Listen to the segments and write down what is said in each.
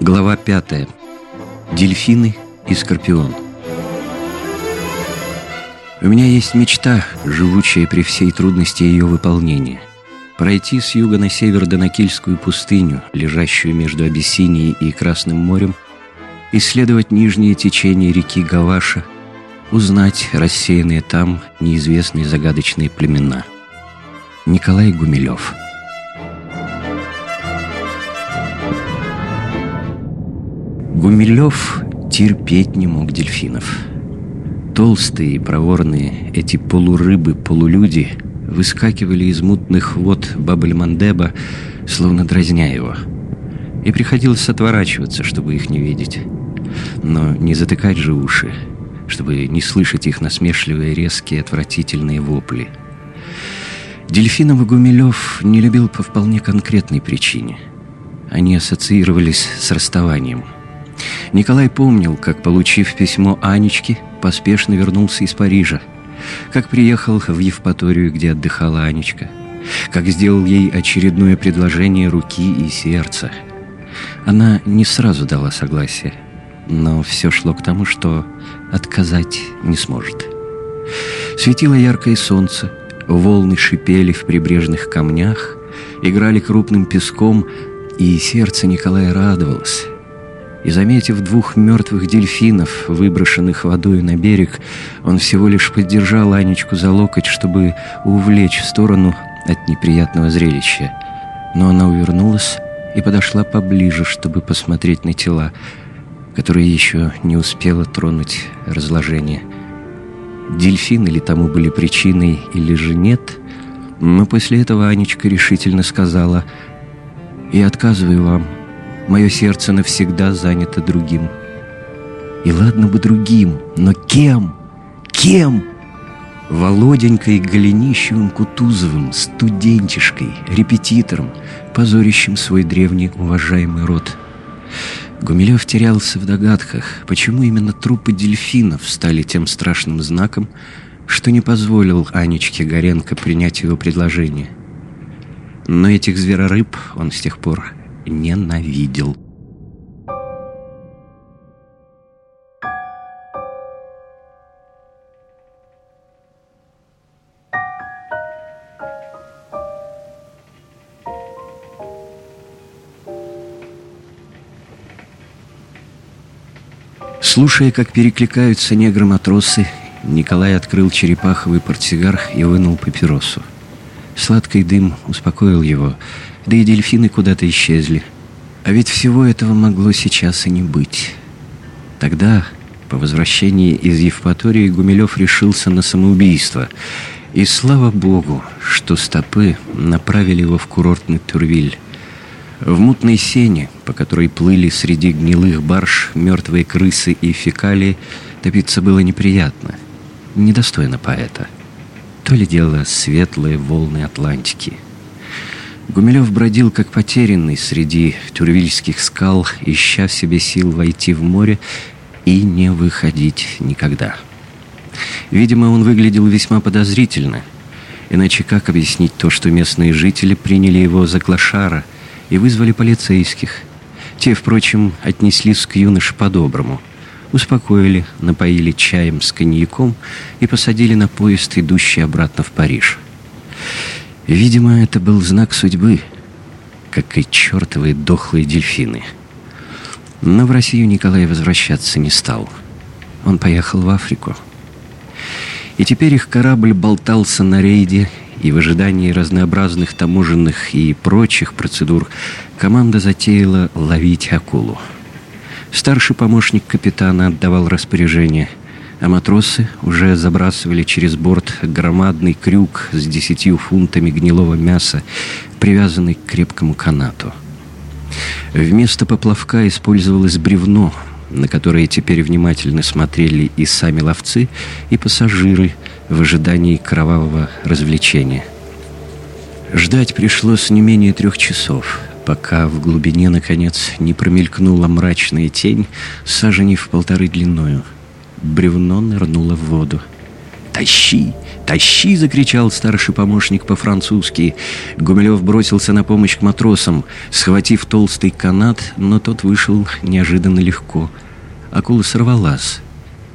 Глава пятая. Дельфины и скорпион. У меня есть мечта, живучая при всей трудности ее выполнения. Пройти с юга на север до Накильскую пустыню, лежащую между Абиссинией и Красным морем, исследовать нижние течения реки Гаваша, узнать рассеянные там неизвестные загадочные племена. Николай Гумилев – Гумилев терпеть не мог дельфинов. Толстые и проворные эти полурыбы-полулюди выскакивали из мутных вод Бабель-Мандеба, словно дразня его. И приходилось отворачиваться, чтобы их не видеть. Но не затыкать же уши, чтобы не слышать их насмешливые, резкие, отвратительные вопли. Дельфинов Гумилев не любил по вполне конкретной причине. Они ассоциировались с расставанием – Николай помнил, как, получив письмо Анечки, поспешно вернулся из Парижа, как приехал в Евпаторию, где отдыхала Анечка, как сделал ей очередное предложение руки и сердца. Она не сразу дала согласие, но все шло к тому, что отказать не сможет. Светило яркое солнце, волны шипели в прибрежных камнях, играли крупным песком, и сердце Николая радовалось — и, заметив двух мертвых дельфинов, выброшенных водой на берег, он всего лишь поддержал Анечку за локоть, чтобы увлечь в сторону от неприятного зрелища. Но она увернулась и подошла поближе, чтобы посмотреть на тела, которые еще не успела тронуть разложение. Дельфины ли тому были причиной или же нет, но после этого Анечка решительно сказала «Я отказываю вам». Мое сердце навсегда занято другим. И ладно бы другим, но кем? Кем? Володенькой Голенищевым Кутузовым, студентишкой, репетитором, позорящим свой древний уважаемый род. Гумилев терялся в догадках, почему именно трупы дельфинов стали тем страшным знаком, что не позволил Анечке Горенко принять его предложение. Но этих зверорыб он с тех пор ненавидел. Слушая, как перекликаются негры-матросы, Николай открыл черепаховый портсигар и вынул папиросу. Сладкий дым успокоил его, да и дельфины куда-то исчезли. А ведь всего этого могло сейчас и не быть. Тогда, по возвращении из Евпатории, Гумилев решился на самоубийство. И слава богу, что стопы направили его в курортный Турвиль. В мутной сене, по которой плыли среди гнилых барж мертвые крысы и фекалии, топиться было неприятно, недостойно поэта. То ли дело светлые волны Атлантики — Гумилев бродил как потерянный среди тюрвильских скал, ища в себе сил войти в море и не выходить никогда. Видимо, он выглядел весьма подозрительно. Иначе как объяснить то, что местные жители приняли его за клошара и вызвали полицейских? Те, впрочем, отнеслись к юноше по-доброму. Успокоили, напоили чаем с коньяком и посадили на поезд, идущий обратно в Париж. Видимо, это был знак судьбы, как и чертовые дохлые дельфины. Но в Россию Николай возвращаться не стал. Он поехал в Африку. И теперь их корабль болтался на рейде, и в ожидании разнообразных таможенных и прочих процедур команда затеяла ловить акулу. Старший помощник капитана отдавал распоряжение – а матросы уже забрасывали через борт громадный крюк с десятью фунтами гнилого мяса, привязанный к крепкому канату. Вместо поплавка использовалось бревно, на которое теперь внимательно смотрели и сами ловцы, и пассажиры в ожидании кровавого развлечения. Ждать пришлось не менее трех часов, пока в глубине, наконец, не промелькнула мрачная тень, саженей в полторы длиною — бревно нырнуло в воду. «Тащи!» — «Тащи!» — закричал старший помощник по-французски. Гумилев бросился на помощь к матросам, схватив толстый канат, но тот вышел неожиданно легко. Акула сорвалась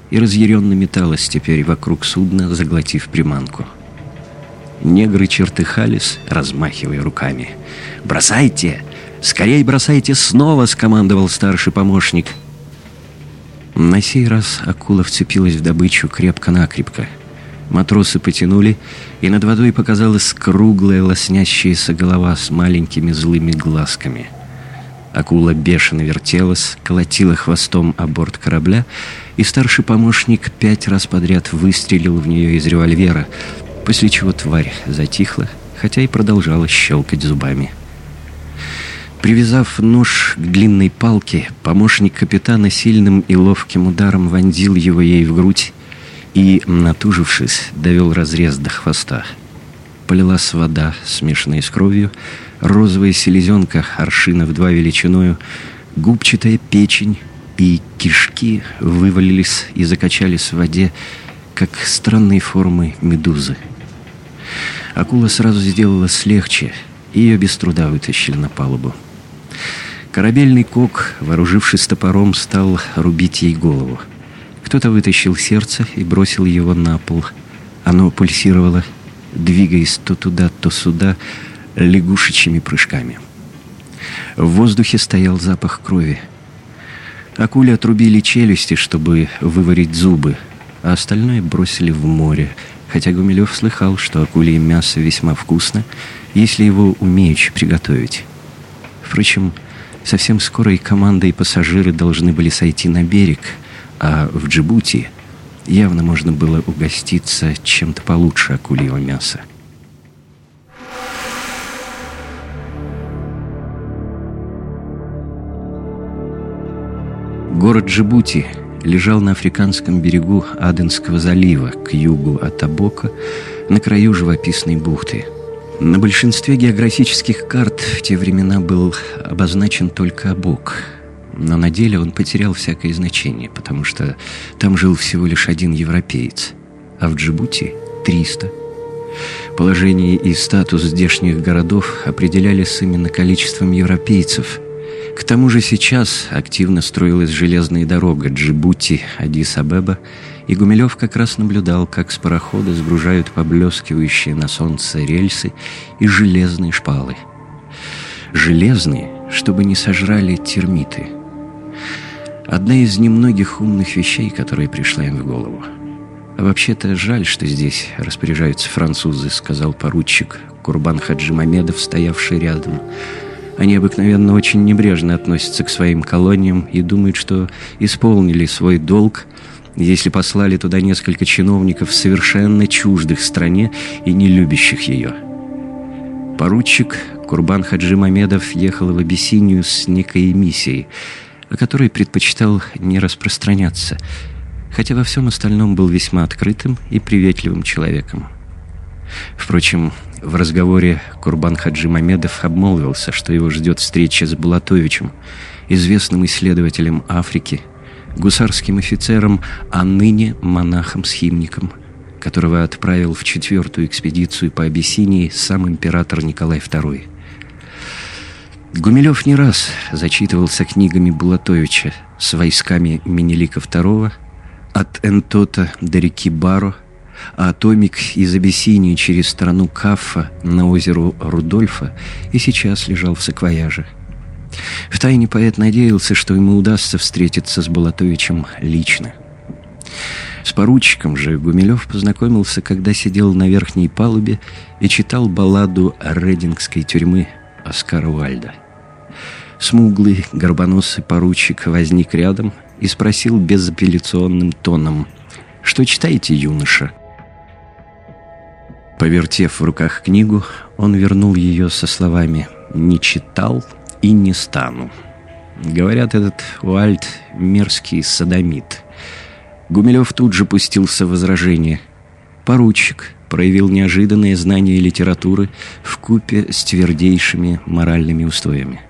и разъяренно металась теперь вокруг судна, заглотив приманку. Негры чертыхались, размахивая руками. «Бросайте! Скорей бросайте снова!» — скомандовал старший помощник. На сей раз акула вцепилась в добычу крепко-накрепко. Матросы потянули, и над водой показалась круглая лоснящаяся голова с маленькими злыми глазками. Акула бешено вертелась, колотила хвостом о борт корабля, и старший помощник пять раз подряд выстрелил в нее из револьвера, после чего тварь затихла, хотя и продолжала щелкать зубами. Привязав нож к длинной палке, помощник капитана сильным и ловким ударом вонзил его ей в грудь и, натужившись, довел разрез до хвоста. Полилась вода, смешанная с кровью, розовая селезенка, аршина в два величиною, губчатая печень и кишки вывалились и закачались в воде, как странные формы медузы. Акула сразу сделалась легче, и ее без труда вытащили на палубу. Корабельный кок, вооружившись топором, стал рубить ей голову. Кто-то вытащил сердце и бросил его на пол. Оно пульсировало, двигаясь то туда, то сюда, лягушечьими прыжками. В воздухе стоял запах крови. Акуле отрубили челюсти, чтобы выварить зубы, а остальное бросили в море — хотя Гумилев слыхал, что акулье мясо весьма вкусно, если его умеючи приготовить. Впрочем, совсем скоро и команда, и пассажиры должны были сойти на берег, а в Джибути явно можно было угоститься чем-то получше акульего мяса. Город Джибути — лежал на африканском берегу Аденского залива, к югу от Абока, на краю живописной бухты. На большинстве географических карт в те времена был обозначен только Абок, но на деле он потерял всякое значение, потому что там жил всего лишь один европеец, а в Джибути — 300. Положение и статус здешних городов определялись именно количеством европейцев — к тому же сейчас активно строилась железная дорога Джибути-Адис-Абеба, и Гумилев как раз наблюдал, как с парохода сгружают поблескивающие на солнце рельсы и железные шпалы. Железные, чтобы не сожрали термиты. Одна из немногих умных вещей, которые пришла им в голову. «А вообще-то жаль, что здесь распоряжаются французы», — сказал поручик Курбан Хаджимамедов, стоявший рядом. Они обыкновенно очень небрежно относятся к своим колониям и думают, что исполнили свой долг, если послали туда несколько чиновников, совершенно чуждых стране и не любящих ее. Поручик Курбан Хаджи Мамедов ехал в Абиссинию с некой миссией, о которой предпочитал не распространяться, хотя во всем остальном был весьма открытым и приветливым человеком. Впрочем, в разговоре Курбан Хаджи Мамедов обмолвился, что его ждет встреча с Булатовичем, известным исследователем Африки, гусарским офицером, а ныне монахом-схимником, которого отправил в четвертую экспедицию по Абиссинии сам император Николай II. Гумилев не раз зачитывался книгами Булатовича с войсками Менелика II от Энтота до реки Баро, а Томик из Абиссинии через страну Каффа на озеро Рудольфа и сейчас лежал в саквояже. Втайне поэт надеялся, что ему удастся встретиться с Балатовичем лично. С поручиком же Гумилев познакомился, когда сидел на верхней палубе и читал балладу Редингской тюрьмы Оскара Уальда. Смуглый, горбоносый поручик возник рядом и спросил безапелляционным тоном «Что читаете, юноша?» Повертев в руках книгу, он вернул ее со словами «Не читал и не стану». Говорят, этот Уальт — мерзкий садомит. Гумилев тут же пустился в возражение. Поручик проявил неожиданное знание литературы в купе с твердейшими моральными устоями.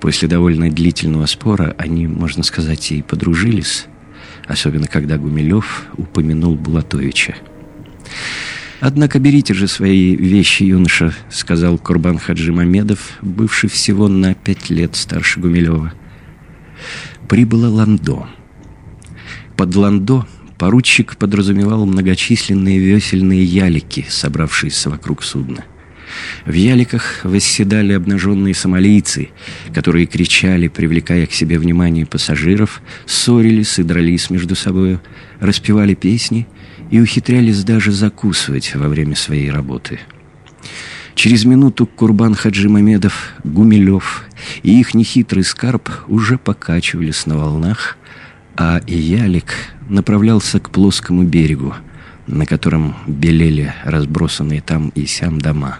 После довольно длительного спора они, можно сказать, и подружились, особенно когда Гумилев упомянул Булатовича. «Однако берите же свои вещи, юноша», — сказал Курбан Хаджи Мамедов, бывший всего на пять лет старше Гумилева. Прибыло Ландо. Под Ландо поручик подразумевал многочисленные весельные ялики, собравшиеся вокруг судна. В яликах восседали обнаженные сомалийцы, которые кричали, привлекая к себе внимание пассажиров, ссорились и дрались между собою, распевали песни и ухитрялись даже закусывать во время своей работы. Через минуту Курбан Хаджи Мамедов, Гумилев и их нехитрый скарб уже покачивались на волнах, а Ялик направлялся к плоскому берегу, на котором белели разбросанные там и сям дома.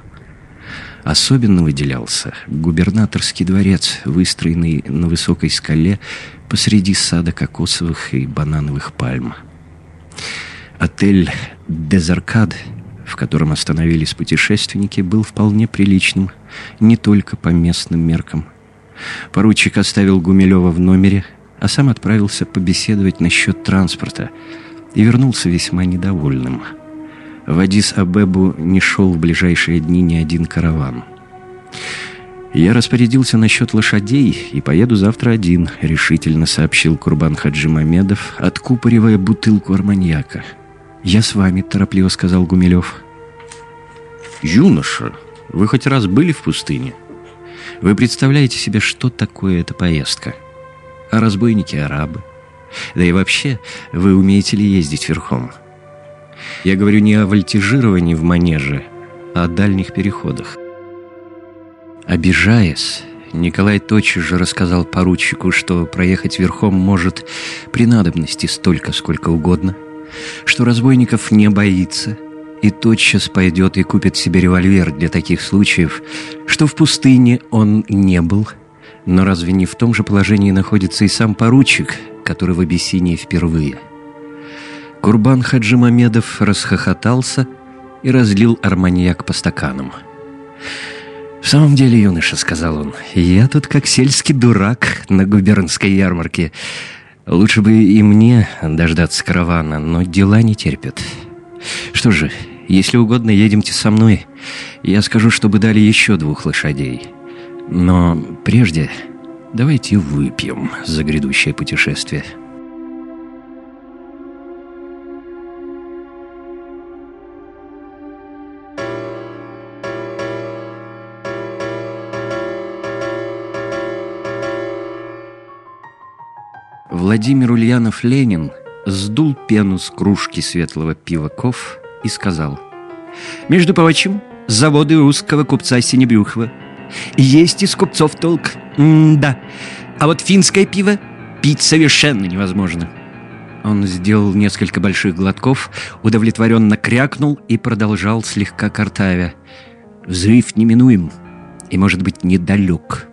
Особенно выделялся губернаторский дворец, выстроенный на высокой скале посреди сада кокосовых и банановых пальм. Отель «Дезаркад», в котором остановились путешественники, был вполне приличным, не только по местным меркам. Поручик оставил Гумилева в номере, а сам отправился побеседовать насчет транспорта и вернулся весьма недовольным. В Адис-Абебу не шел в ближайшие дни ни один караван. «Я распорядился насчет лошадей и поеду завтра один», — решительно сообщил Курбан Хаджи Мамедов, откупоривая бутылку арманьяка — «Я с вами», — торопливо сказал Гумилев. «Юноша, вы хоть раз были в пустыне? Вы представляете себе, что такое эта поездка? А разбойники — арабы. Да и вообще, вы умеете ли ездить верхом? Я говорю не о вольтижировании в манеже, а о дальних переходах». Обижаясь, Николай тотчас же рассказал поручику, что проехать верхом может при надобности столько, сколько угодно — что разбойников не боится и тотчас пойдет и купит себе револьвер для таких случаев, что в пустыне он не был. Но разве не в том же положении находится и сам поручик, который в Абиссинии впервые? Курбан Хаджи Мамедов расхохотался и разлил арманьяк по стаканам. «В самом деле, юноша, — сказал он, — я тут как сельский дурак на губернской ярмарке. Лучше бы и мне дождаться каравана, но дела не терпят. Что же, если угодно, едемте со мной. Я скажу, чтобы дали еще двух лошадей. Но прежде давайте выпьем за грядущее путешествие». Владимир Ульянов-Ленин сдул пену с кружки светлого пива Ков и сказал «Между прочим, заводы русского купца Синебрюхова. Есть из купцов толк, М да, а вот финское пиво пить совершенно невозможно». Он сделал несколько больших глотков, удовлетворенно крякнул и продолжал слегка картавя. «Взрыв неминуем и, может быть, недалек.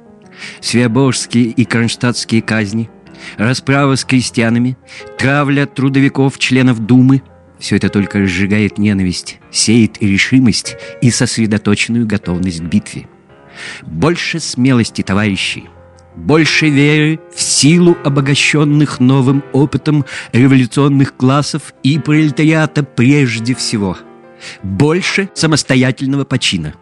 Свябожские и кронштадтские казни — расправа с крестьянами, травля трудовиков, членов Думы – все это только разжигает ненависть, сеет решимость и сосредоточенную готовность к битве. Больше смелости, товарищи, больше веры в силу обогащенных новым опытом революционных классов и пролетариата прежде всего. Больше самостоятельного почина.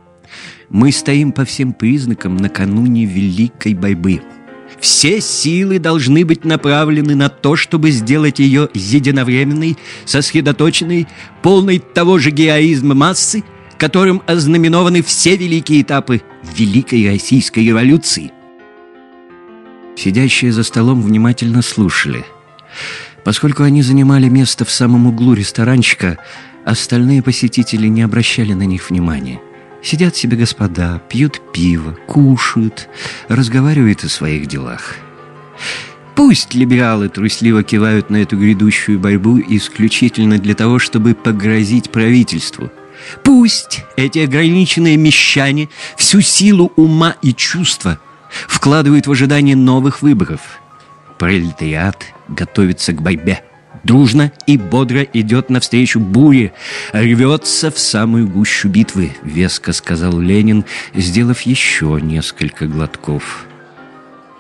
Мы стоим по всем признакам накануне великой борьбы – все силы должны быть направлены на то, чтобы сделать ее единовременной, сосредоточенной, полной того же героизма массы, которым ознаменованы все великие этапы Великой Российской революции. Сидящие за столом внимательно слушали. Поскольку они занимали место в самом углу ресторанчика, остальные посетители не обращали на них внимания. Сидят себе господа, пьют пиво, кушают, разговаривают о своих делах. Пусть либералы трусливо кивают на эту грядущую борьбу исключительно для того, чтобы погрозить правительству. Пусть эти ограниченные мещане всю силу ума и чувства вкладывают в ожидание новых выборов. Пролетариат готовится к борьбе дружно и бодро идет навстречу буре, рвется в самую гущу битвы, веско сказал Ленин, сделав еще несколько глотков.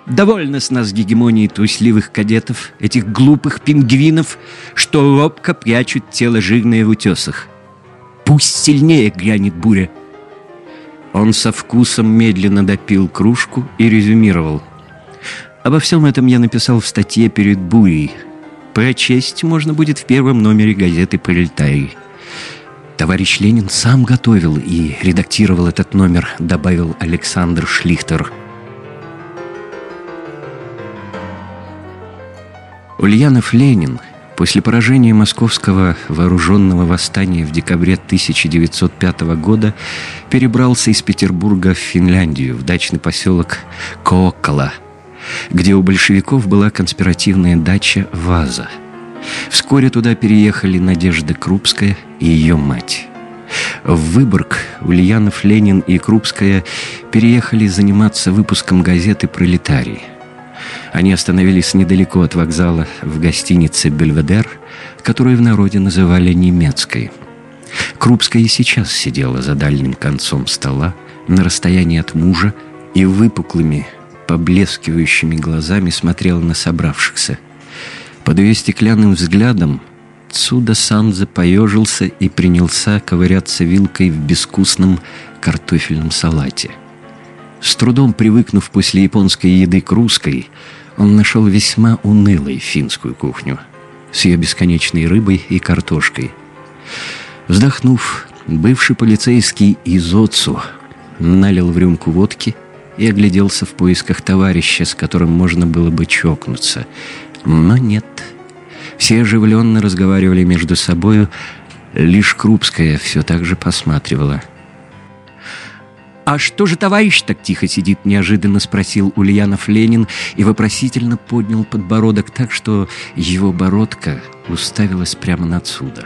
Довольно с нас гегемонии трусливых кадетов, этих глупых пингвинов, что робко прячут тело жирное в утесах. Пусть сильнее грянет буря. Он со вкусом медленно допил кружку и резюмировал. Обо всем этом я написал в статье перед бурей. Прочесть можно будет в первом номере газеты «Пролетарий». Товарищ Ленин сам готовил и редактировал этот номер, добавил Александр Шлихтер. Ульянов Ленин после поражения московского вооруженного восстания в декабре 1905 года перебрался из Петербурга в Финляндию, в дачный поселок Кооккола, где у большевиков была конспиративная дача «Ваза». Вскоре туда переехали Надежда Крупская и ее мать. В Выборг Ульянов, Ленин и Крупская переехали заниматься выпуском газеты «Пролетарий». Они остановились недалеко от вокзала в гостинице «Бельведер», которую в народе называли «немецкой». Крупская и сейчас сидела за дальним концом стола, на расстоянии от мужа, и выпуклыми, поблескивающими глазами смотрела на собравшихся. Под ее стеклянным взглядом Цуда Санзе поежился и принялся ковыряться вилкой в безвкусном картофельном салате. С трудом привыкнув после японской еды к русской, он нашел весьма унылой финскую кухню с ее бесконечной рыбой и картошкой. Вздохнув, бывший полицейский Изоцу налил в рюмку водки и огляделся в поисках товарища, с которым можно было бы чокнуться. Но нет — все оживленно разговаривали между собою, лишь Крупская все так же посматривала. «А что же товарищ так тихо сидит?» — неожиданно спросил Ульянов Ленин и вопросительно поднял подбородок так, что его бородка уставилась прямо на отсюда.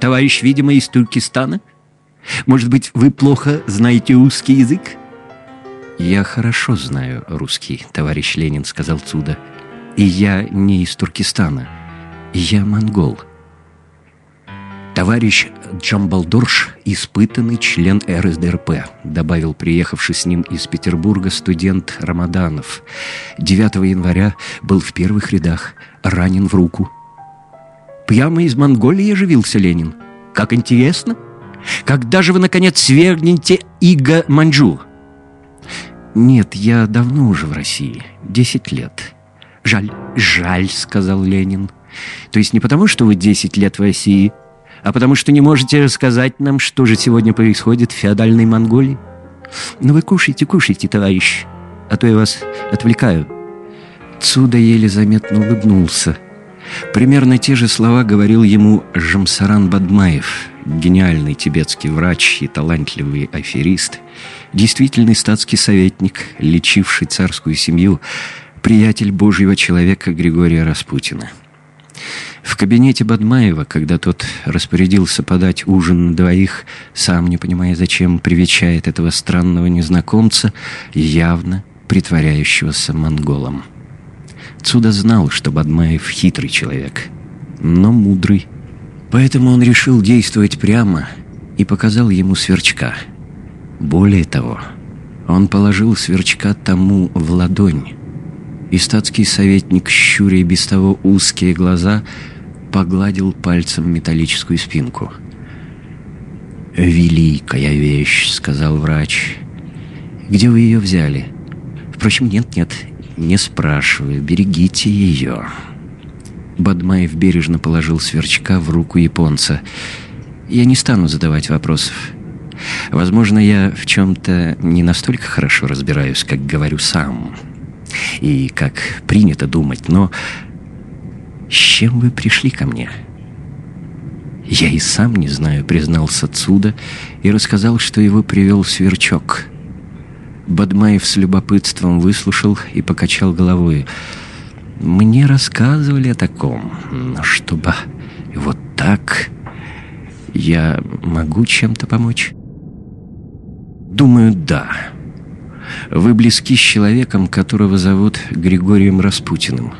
«Товарищ, видимо, из Туркестана? Может быть, вы плохо знаете русский язык?» «Я хорошо знаю русский, товарищ Ленин», — сказал Цуда. «И я не из Туркестана». Я монгол. Товарищ Джамбалдорш – испытанный член РСДРП, добавил приехавший с ним из Петербурга студент Рамаданов. 9 января был в первых рядах, ранен в руку. Прямо из Монголии оживился Ленин. Как интересно! Когда же вы, наконец, свергнете Иго Манджу? Нет, я давно уже в России. Десять лет. Жаль, жаль, сказал Ленин. То есть не потому, что вы 10 лет в России, а потому что не можете рассказать нам, что же сегодня происходит в феодальной Монголии? Ну вы кушайте, кушайте, товарищ, а то я вас отвлекаю. Цуда еле заметно улыбнулся. Примерно те же слова говорил ему Жамсаран Бадмаев, гениальный тибетский врач и талантливый аферист, действительный статский советник, лечивший царскую семью, приятель божьего человека Григория Распутина. В кабинете Бадмаева, когда тот распорядился подать ужин на двоих, сам не понимая, зачем привечает этого странного незнакомца, явно притворяющегося монголом. Цуда знал, что Бадмаев хитрый человек, но мудрый. Поэтому он решил действовать прямо и показал ему сверчка. Более того, он положил сверчка тому в ладонь, и статский советник, щуря без того узкие глаза, погладил пальцем металлическую спинку. «Великая вещь», — сказал врач. «Где вы ее взяли?» «Впрочем, нет-нет, не спрашиваю, берегите ее». Бадмаев бережно положил сверчка в руку японца. «Я не стану задавать вопросов. Возможно, я в чем-то не настолько хорошо разбираюсь, как говорю сам» и как принято думать, но с чем вы пришли ко мне?» «Я и сам не знаю», — признался Цуда и рассказал, что его привел сверчок. Бадмаев с любопытством выслушал и покачал головой. «Мне рассказывали о таком, чтобы вот так я могу чем-то помочь?» «Думаю, да». Вы близки с человеком, которого зовут Григорием Распутиным.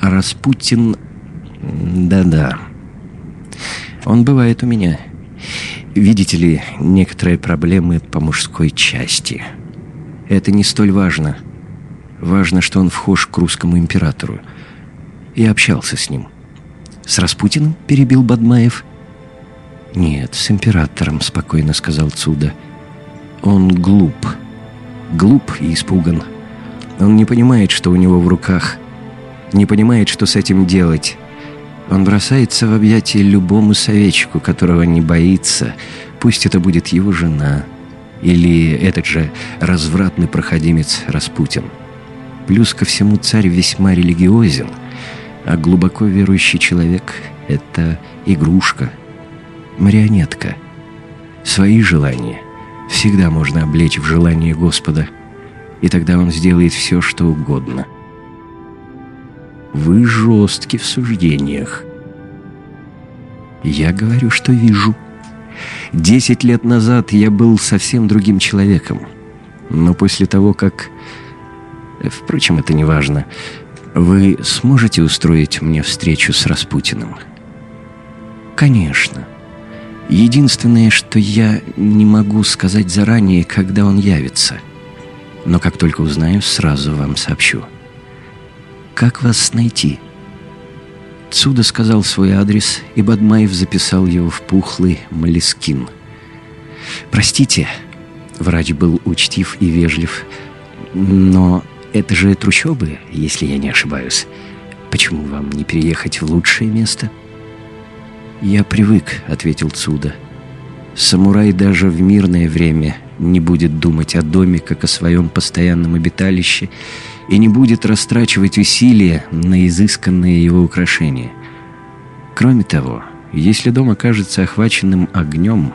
А Распутин... Да-да. Он бывает у меня. Видите ли, некоторые проблемы по мужской части. Это не столь важно. Важно, что он вхож к русскому императору. И общался с ним. С Распутиным перебил Бадмаев. «Нет, с императором», — спокойно сказал Цуда. «Он глуп. Глуп и испуган. Он не понимает, что у него в руках. Не понимает, что с этим делать. Он бросается в объятия любому советчику, которого не боится. Пусть это будет его жена или этот же развратный проходимец Распутин. Плюс ко всему царь весьма религиозен, а глубоко верующий человек — это игрушка, марионетка. Свои желания всегда можно облечь в желание Господа, и тогда он сделает все, что угодно. Вы жестки в суждениях. Я говорю, что вижу. Десять лет назад я был совсем другим человеком. Но после того, как Впрочем, это не важно. Вы сможете устроить мне встречу с Распутиным? Конечно. Единственное, что я не могу сказать заранее, когда он явится. Но как только узнаю, сразу вам сообщу. Как вас найти? Цуда сказал свой адрес, и Бадмаев записал его в пухлый молескин. «Простите», — врач был учтив и вежлив, — «но это же трущобы, если я не ошибаюсь. Почему вам не переехать в лучшее место?» «Я привык», — ответил Цуда. «Самурай даже в мирное время не будет думать о доме, как о своем постоянном обиталище, и не будет растрачивать усилия на изысканные его украшения. Кроме того, если дом окажется охваченным огнем,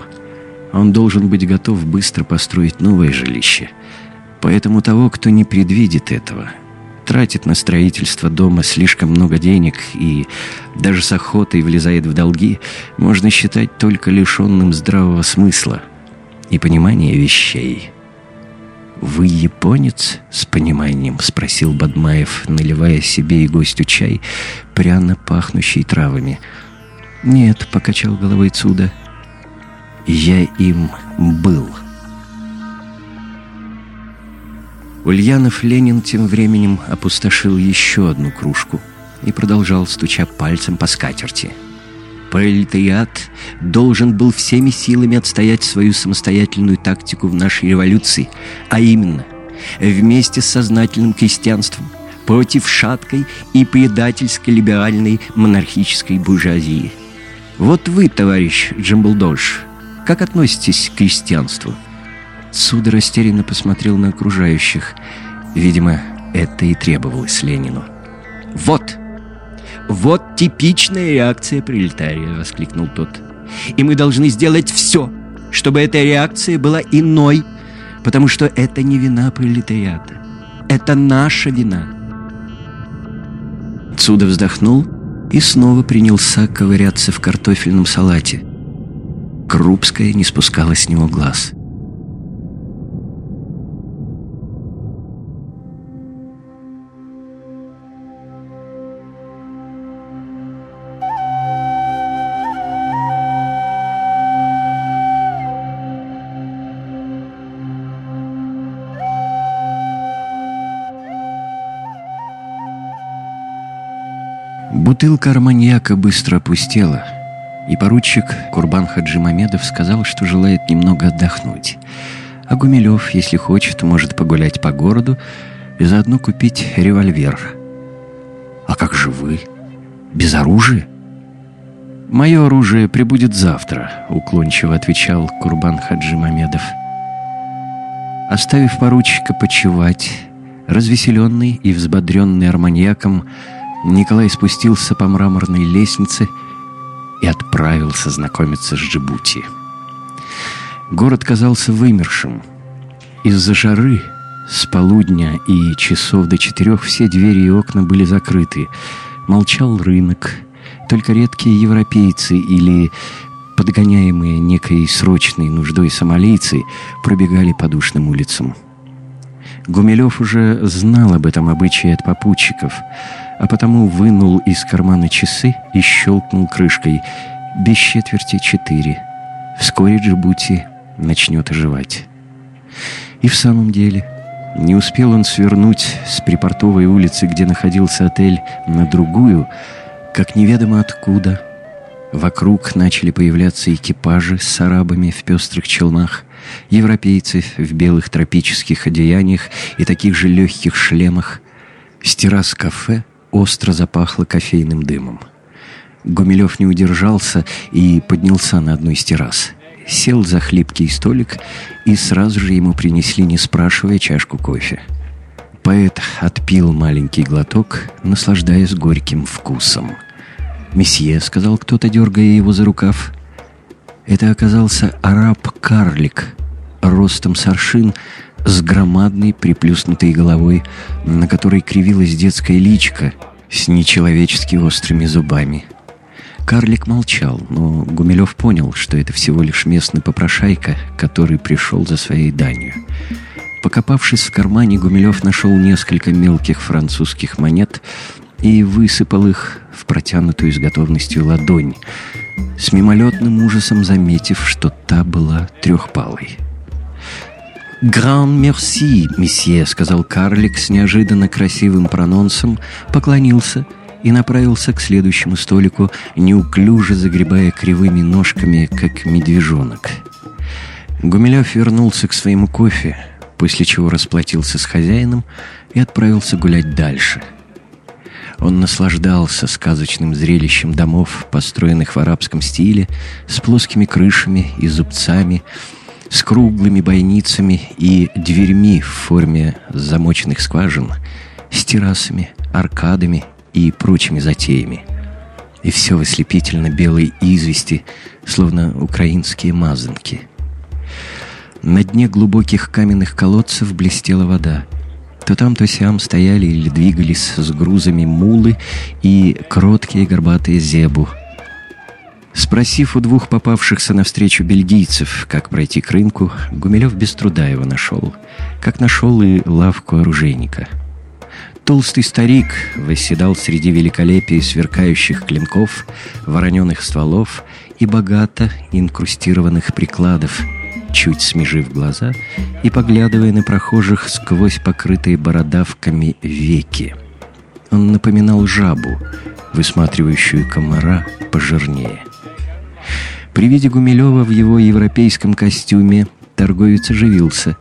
он должен быть готов быстро построить новое жилище — Поэтому того, кто не предвидит этого, тратит на строительство дома слишком много денег и даже с охотой влезает в долги, можно считать только лишенным здравого смысла и понимания вещей. «Вы японец?» — с пониманием спросил Бадмаев, наливая себе и гостю чай, пряно пахнущий травами. «Нет», — покачал головой Цуда, — «я им был». Ульянов Ленин тем временем опустошил еще одну кружку и продолжал, стуча пальцем по скатерти. Пролетариат должен был всеми силами отстоять свою самостоятельную тактику в нашей революции, а именно вместе с сознательным крестьянством против шаткой и предательской либеральной монархической буржуазии. Вот вы, товарищ Джамблдош, как относитесь к крестьянству? Суда растерянно посмотрел на окружающих. Видимо, это и требовалось Ленину. «Вот! Вот типичная реакция пролетария!» — воскликнул тот. «И мы должны сделать все, чтобы эта реакция была иной, потому что это не вина пролетариата. Это наша вина». Цуда вздохнул и снова принялся ковыряться в картофельном салате. Крупская не спускала с него глаз. Бутылка арманьяка быстро опустела, и поручик Курбан Хаджи Мамедов сказал, что желает немного отдохнуть. А Гумилев, если хочет, может погулять по городу и заодно купить револьвер. «А как же вы? Без оружия?» «Мое оружие прибудет завтра», — уклончиво отвечал Курбан Хаджи Мамедов. Оставив поручика почевать, развеселенный и взбодренный арманьяком, Николай спустился по мраморной лестнице и отправился знакомиться с Джибути. Город казался вымершим. Из-за жары с полудня и часов до четырех все двери и окна были закрыты. Молчал рынок. Только редкие европейцы или подгоняемые некой срочной нуждой сомалийцы пробегали по душным улицам. Гумилев уже знал об этом обычае от попутчиков — а потому вынул из кармана часы и щелкнул крышкой. Без четверти четыре. Вскоре Джибути начнет оживать. И в самом деле, не успел он свернуть с припортовой улицы, где находился отель, на другую, как неведомо откуда Вокруг начали появляться экипажи с арабами в пестрых челмах, европейцы в белых тропических одеяниях и таких же легких шлемах. С террас кафе остро запахло кофейным дымом. Гумилев не удержался и поднялся на одну из террас. Сел за хлипкий столик, и сразу же ему принесли, не спрашивая, чашку кофе. Поэт отпил маленький глоток, наслаждаясь горьким вкусом. «Месье», — сказал кто-то, дергая его за рукав. Это оказался араб-карлик, ростом с аршин, с громадной приплюснутой головой, на которой кривилась детская личка с нечеловечески острыми зубами. Карлик молчал, но Гумилев понял, что это всего лишь местный попрошайка, который пришел за своей данью. Покопавшись в кармане, Гумилев нашел несколько мелких французских монет и высыпал их в протянутую с готовностью ладонь, с мимолетным ужасом заметив, что та была трехпалой. «Гран мерси, месье», — сказал карлик с неожиданно красивым прононсом, поклонился и направился к следующему столику, неуклюже загребая кривыми ножками, как медвежонок. Гумилев вернулся к своему кофе, после чего расплатился с хозяином и отправился гулять дальше. Он наслаждался сказочным зрелищем домов, построенных в арабском стиле, с плоскими крышами и зубцами, с круглыми бойницами и дверьми в форме замоченных скважин, с террасами, аркадами и прочими затеями. И все в ослепительно белой извести, словно украинские мазанки — на дне глубоких каменных колодцев блестела вода. То там, то сям стояли или двигались с грузами мулы и кроткие горбатые зебу. Спросив у двух попавшихся навстречу бельгийцев, как пройти к рынку, Гумилев без труда его нашел, как нашел и лавку оружейника. Толстый старик восседал среди великолепия сверкающих клинков, вороненых стволов и богато инкрустированных прикладов — чуть смежив глаза и поглядывая на прохожих сквозь покрытые бородавками веки. Он напоминал жабу, высматривающую комара пожирнее. При виде Гумилева в его европейском костюме торговец оживился.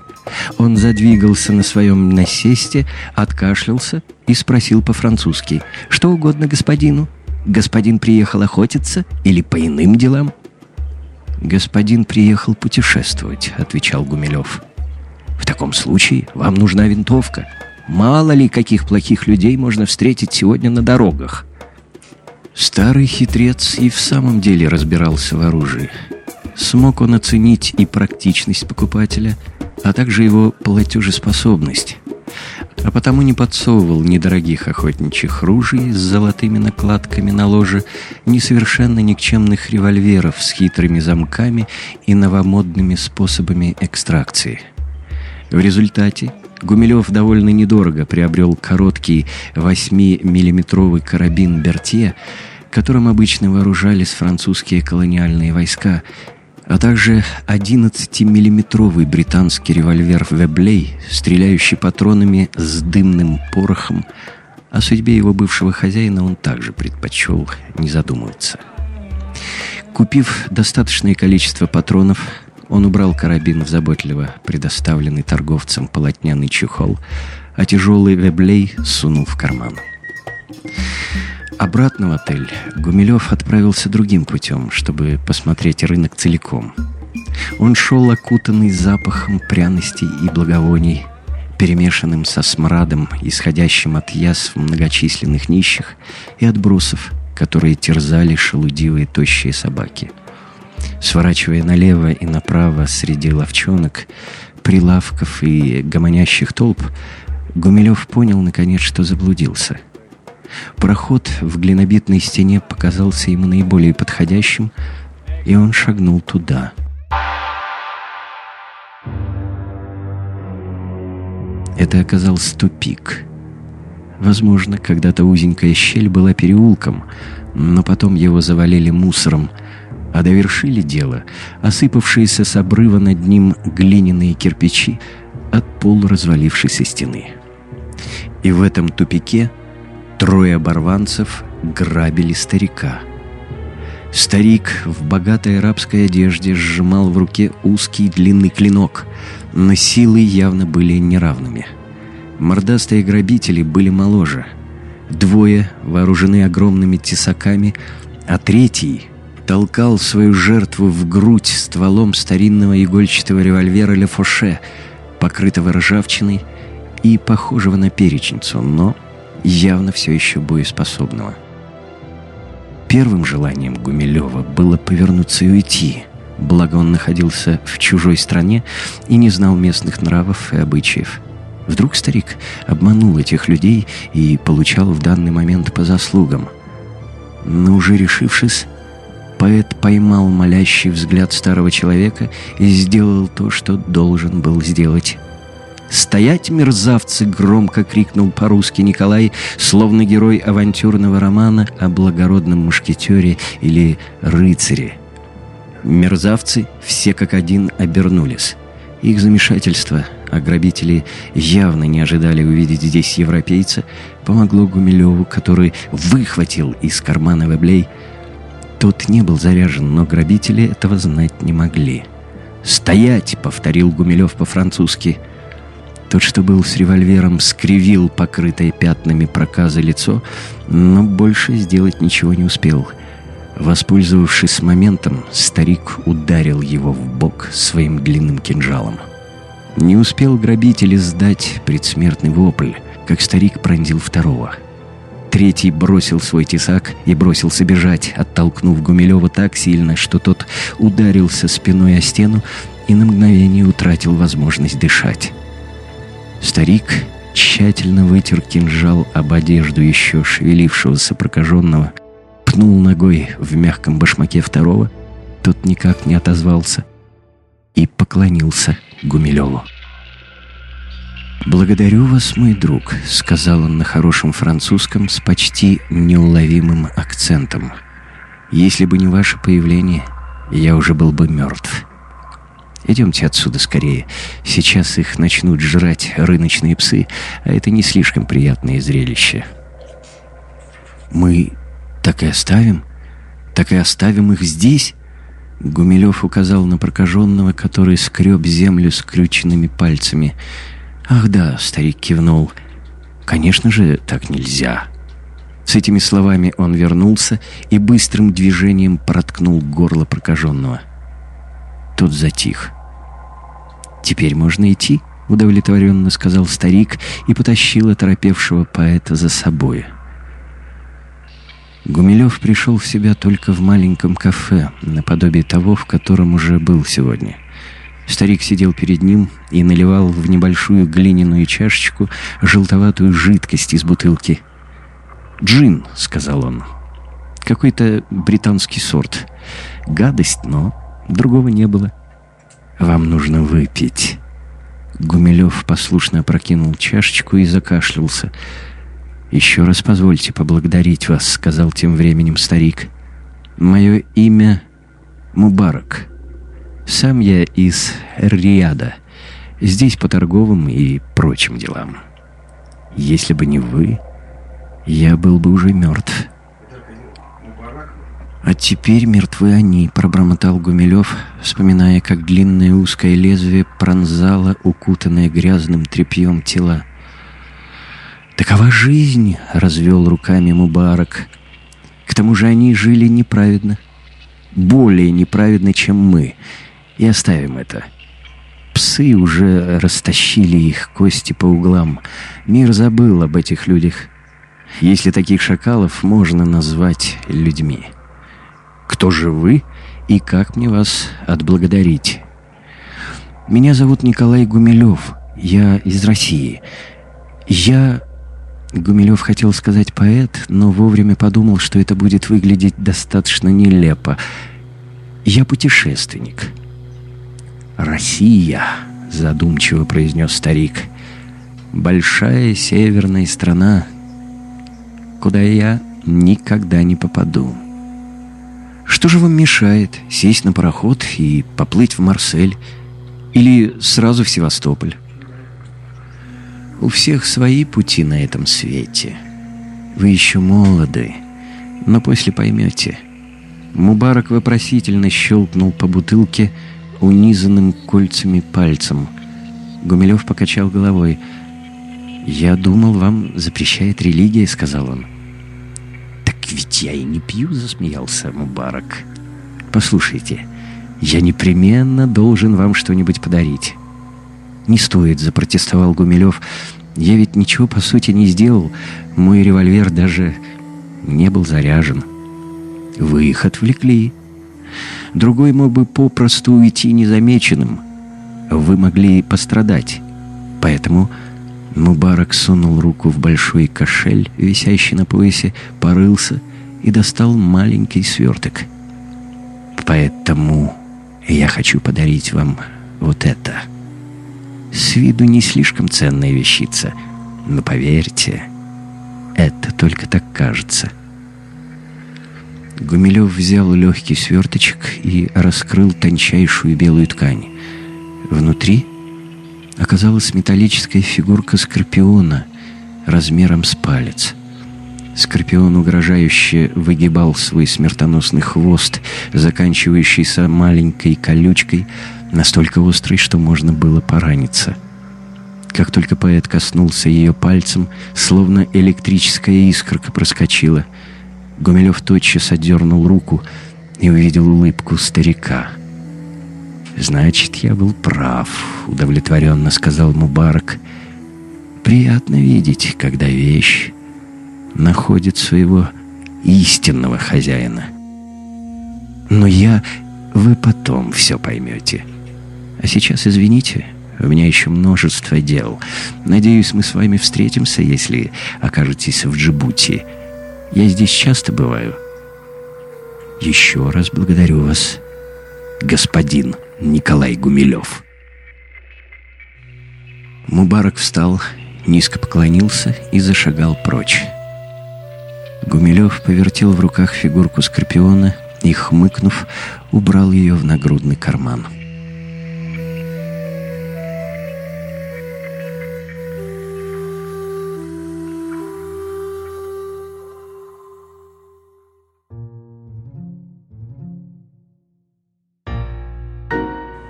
Он задвигался на своем насесте, откашлялся и спросил по-французски «Что угодно господину? Господин приехал охотиться или по иным делам?» «Господин приехал путешествовать», — отвечал Гумилев. «В таком случае вам нужна винтовка. Мало ли, каких плохих людей можно встретить сегодня на дорогах». Старый хитрец и в самом деле разбирался в оружии. Смог он оценить и практичность покупателя, а также его платежеспособность а потому не подсовывал ни дорогих охотничьих ружей с золотыми накладками на ложе, ни совершенно никчемных револьверов с хитрыми замками и новомодными способами экстракции. В результате Гумилев довольно недорого приобрел короткий 8-миллиметровый карабин «Бертье», которым обычно вооружались французские колониальные войска, а также 11-миллиметровый британский револьвер «Веблей», стреляющий патронами с дымным порохом. О судьбе его бывшего хозяина он также предпочел не задумываться. Купив достаточное количество патронов, он убрал карабин в заботливо предоставленный торговцем полотняный чехол, а тяжелый «Веблей» сунул в карман. Обратно в отель Гумилев отправился другим путем, чтобы посмотреть рынок целиком. Он шел окутанный запахом пряностей и благовоний, перемешанным со смрадом, исходящим от язв многочисленных нищих и отбросов, которые терзали шелудивые тощие собаки. Сворачивая налево и направо среди ловчонок, прилавков и гомонящих толп, Гумилев понял, наконец, что заблудился — Проход в глинобитной стене показался ему наиболее подходящим, и он шагнул туда. Это оказался тупик. Возможно, когда-то узенькая щель была переулком, но потом его завалили мусором, а довершили дело осыпавшиеся с обрыва над ним глиняные кирпичи от полуразвалившейся стены. И в этом тупике Трое оборванцев грабили старика. Старик в богатой арабской одежде сжимал в руке узкий длинный клинок, но силы явно были неравными. Мордастые грабители были моложе. Двое вооружены огромными тесаками, а третий толкал свою жертву в грудь стволом старинного игольчатого револьвера «Ле Фоше», покрытого ржавчиной и похожего на перечницу, но явно все еще боеспособного. Первым желанием Гумилева было повернуться и уйти, благо он находился в чужой стране и не знал местных нравов и обычаев. Вдруг старик обманул этих людей и получал в данный момент по заслугам. Но уже решившись, поэт поймал молящий взгляд старого человека и сделал то, что должен был сделать. «Стоять, мерзавцы!» — громко крикнул по-русски Николай, словно герой авантюрного романа о благородном мушкетере или рыцаре. Мерзавцы все как один обернулись. Их замешательство, а грабители явно не ожидали увидеть здесь европейца, помогло Гумилеву, который выхватил из кармана веблей. Тот не был заряжен, но грабители этого знать не могли. «Стоять!» — повторил Гумилев по-французски — тот, что был с револьвером, скривил покрытое пятнами проказа лицо, но больше сделать ничего не успел. Воспользовавшись моментом, старик ударил его в бок своим длинным кинжалом. Не успел грабитель сдать предсмертный вопль, как старик пронзил второго. Третий бросил свой тесак и бросился бежать, оттолкнув Гумилева так сильно, что тот ударился спиной о стену и на мгновение утратил возможность дышать. Старик тщательно вытер кинжал об одежду еще шевелившегося прокаженного, пнул ногой в мягком башмаке второго, тот никак не отозвался, и поклонился Гумилеву. «Благодарю вас, мой друг», — сказал он на хорошем французском с почти неуловимым акцентом. «Если бы не ваше появление, я уже был бы мертв». Идемте отсюда скорее. Сейчас их начнут жрать рыночные псы, а это не слишком приятное зрелище. Мы так и оставим? Так и оставим их здесь? Гумилев указал на прокаженного, который скреб землю скрюченными пальцами. «Ах да», — старик кивнул, — «конечно же, так нельзя». С этими словами он вернулся и быстрым движением проткнул горло прокаженного. Тот затих. «Теперь можно идти», — удовлетворенно сказал старик и потащил оторопевшего поэта за собой. Гумилев пришел в себя только в маленьком кафе, наподобие того, в котором уже был сегодня. Старик сидел перед ним и наливал в небольшую глиняную чашечку желтоватую жидкость из бутылки. «Джин», — сказал он. «Какой-то британский сорт. Гадость, но другого не было». «Вам нужно выпить». Гумилев послушно опрокинул чашечку и закашлялся. «Еще раз позвольте поблагодарить вас», — сказал тем временем старик. «Мое имя Мубарак. Сам я из Риада. Здесь по торговым и прочим делам. Если бы не вы, я был бы уже мертв». «А теперь мертвы они», — пробормотал Гумилев, вспоминая, как длинное узкое лезвие пронзало укутанное грязным тряпьем тела. «Такова жизнь», — развел руками Мубарак. «К тому же они жили неправедно, более неправедно, чем мы, и оставим это». Псы уже растащили их кости по углам. Мир забыл об этих людях. Если таких шакалов можно назвать людьми. Кто же вы и как мне вас отблагодарить? Меня зовут Николай Гумилев. Я из России. Я... Гумилев хотел сказать поэт, но вовремя подумал, что это будет выглядеть достаточно нелепо. Я путешественник. «Россия», — задумчиво произнес старик, — «большая северная страна, куда я никогда не попаду». Что же вам мешает сесть на пароход и поплыть в Марсель или сразу в Севастополь? У всех свои пути на этом свете. Вы еще молоды, но после поймете. Мубарак вопросительно щелкнул по бутылке унизанным кольцами пальцем. Гумилев покачал головой. «Я думал, вам запрещает религия», — сказал он. «Так ведь я и не пью», — засмеялся Мубарак. «Послушайте, я непременно должен вам что-нибудь подарить». «Не стоит», — запротестовал Гумилев. «Я ведь ничего, по сути, не сделал. Мой револьвер даже не был заряжен». Вы их отвлекли. Другой мог бы попросту уйти незамеченным. Вы могли пострадать. Поэтому Мубарак сунул руку в большой кошель, висящий на поясе, порылся и достал маленький сверток. Поэтому я хочу подарить вам вот это. С виду не слишком ценная вещица, но поверьте, это только так кажется. — Гумилев взял легкий сверточек и раскрыл тончайшую белую ткань. Внутри оказалась металлическая фигурка скорпиона размером с палец. Скорпион угрожающе выгибал свой смертоносный хвост, заканчивающийся маленькой колючкой, настолько острой, что можно было пораниться. Как только поэт коснулся ее пальцем, словно электрическая искорка проскочила — Гумилев тотчас отдернул руку и увидел улыбку старика. «Значит, я был прав», — удовлетворенно сказал Мубарак. «Приятно видеть, когда вещь находит своего истинного хозяина. Но я... Вы потом все поймете. А сейчас, извините, у меня еще множество дел. Надеюсь, мы с вами встретимся, если окажетесь в Джибути». Я здесь часто бываю. Еще раз благодарю вас, господин Николай Гумилев. Мубарак встал, низко поклонился и зашагал прочь. Гумилев повертел в руках фигурку Скорпиона и, хмыкнув, убрал ее в нагрудный карман.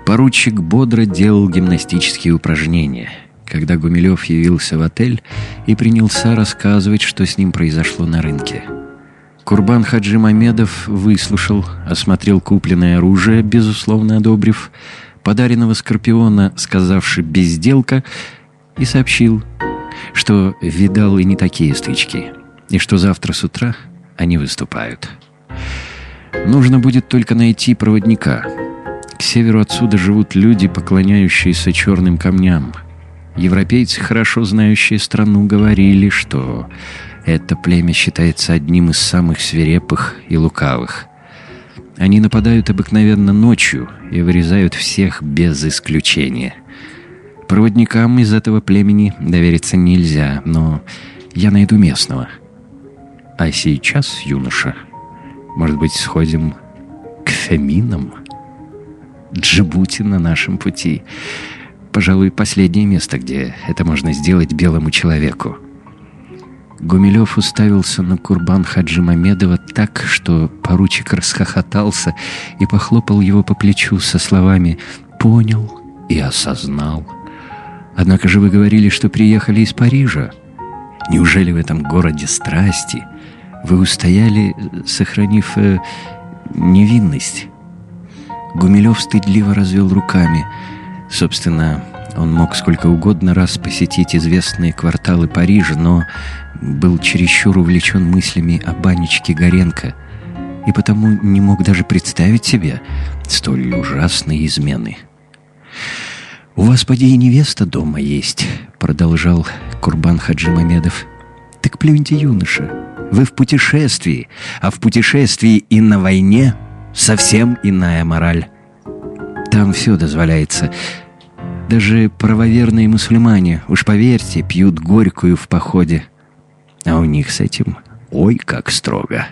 Поручик бодро делал гимнастические упражнения, когда Гумилев явился в отель и принялся рассказывать, что с ним произошло на рынке. Курбан Хаджи Мамедов выслушал, осмотрел купленное оружие, безусловно одобрив, подаренного Скорпиона, сказавши «безделка», и сообщил, что видал и не такие стычки, и что завтра с утра они выступают. Нужно будет только найти проводника — к северу отсюда живут люди, поклоняющиеся черным камням. Европейцы, хорошо знающие страну, говорили, что это племя считается одним из самых свирепых и лукавых. Они нападают обыкновенно ночью и вырезают всех без исключения. Проводникам из этого племени довериться нельзя, но я найду местного. А сейчас, юноша, может быть, сходим к феминам?» Джибути на нашем пути. Пожалуй, последнее место, где это можно сделать белому человеку. Гумилев уставился на Курбан Хаджи Мамедова так, что поручик расхохотался и похлопал его по плечу со словами «понял и осознал». «Однако же вы говорили, что приехали из Парижа. Неужели в этом городе страсти вы устояли, сохранив э, невинность?» Гумилев стыдливо развел руками. Собственно, он мог сколько угодно раз посетить известные кварталы Парижа, но был чересчур увлечен мыслями о банечке Горенко и потому не мог даже представить себе столь ужасные измены. «У вас, поди, и невеста дома есть», — продолжал Курбан Хаджи Мамедов. «Так плюньте, юноша, вы в путешествии, а в путешествии и на войне совсем иная мораль. Там все дозволяется. Даже правоверные мусульмане, уж поверьте, пьют горькую в походе. А у них с этим ой как строго.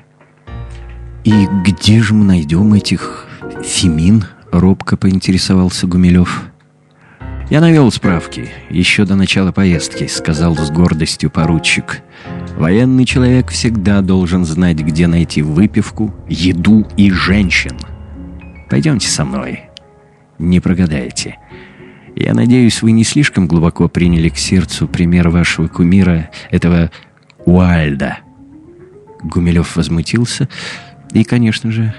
«И где же мы найдем этих фемин?» — робко поинтересовался Гумилев. «Я навел справки еще до начала поездки», — сказал с гордостью поручик. Военный человек всегда должен знать, где найти выпивку, еду и женщин. Пойдемте со мной. Не прогадаете. Я надеюсь, вы не слишком глубоко приняли к сердцу пример вашего кумира, этого Уальда. Гумилев возмутился и, конечно же,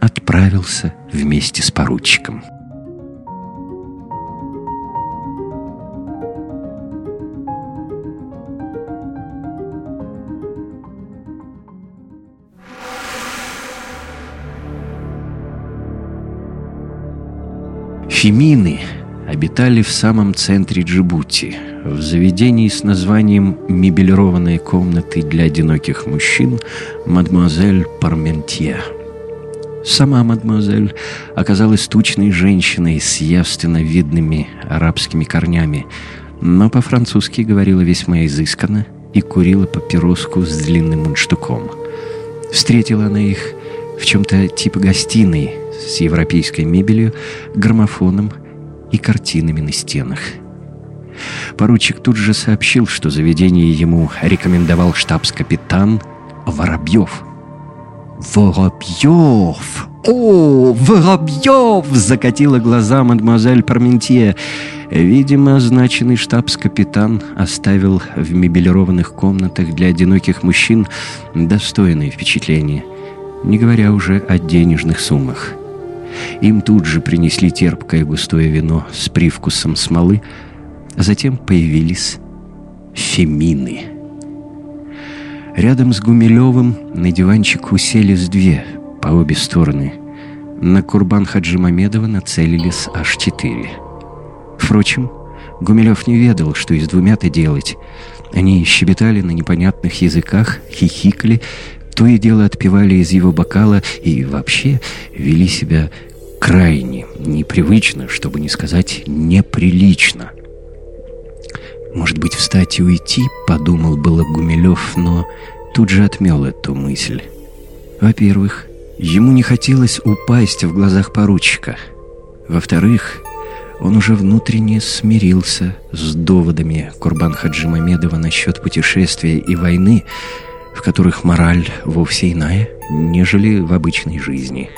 отправился вместе с поручиком. Фемины обитали в самом центре Джибути, в заведении с названием «Мебелированные комнаты для одиноких мужчин» «Мадемуазель Парментье». Сама мадемуазель оказалась тучной женщиной с явственно видными арабскими корнями, но по-французски говорила весьма изысканно и курила папироску с длинным мундштуком. Встретила она их в чем-то типа гостиной с европейской мебелью, граммофоном и картинами на стенах. Поручик тут же сообщил, что заведение ему рекомендовал штабс-капитан Воробьев. «Воробьев! О, Воробьев!» — закатила глаза мадемуазель Парментье. Видимо, означенный штабс-капитан оставил в мебелированных комнатах для одиноких мужчин достойное впечатление, не говоря уже о денежных суммах. Им тут же принесли терпкое густое вино с привкусом смолы, а затем появились фемины. Рядом с Гумилевым на диванчик уселись две, по обе стороны. На Курбан Хаджи Мамедова нацелились аж четыре. Впрочем, Гумилев не ведал, что и с двумя-то делать. Они щебетали на непонятных языках, хихикали, то и дело отпивали из его бокала и вообще вели себя крайне непривычно, чтобы не сказать неприлично. «Может быть, встать и уйти?» — подумал было Гумилев, но тут же отмел эту мысль. Во-первых, ему не хотелось упасть в глазах поручика. Во-вторых, он уже внутренне смирился с доводами Курбан Хаджи Мамедова насчет путешествия и войны, в которых мораль вовсе иная, нежели в обычной жизни.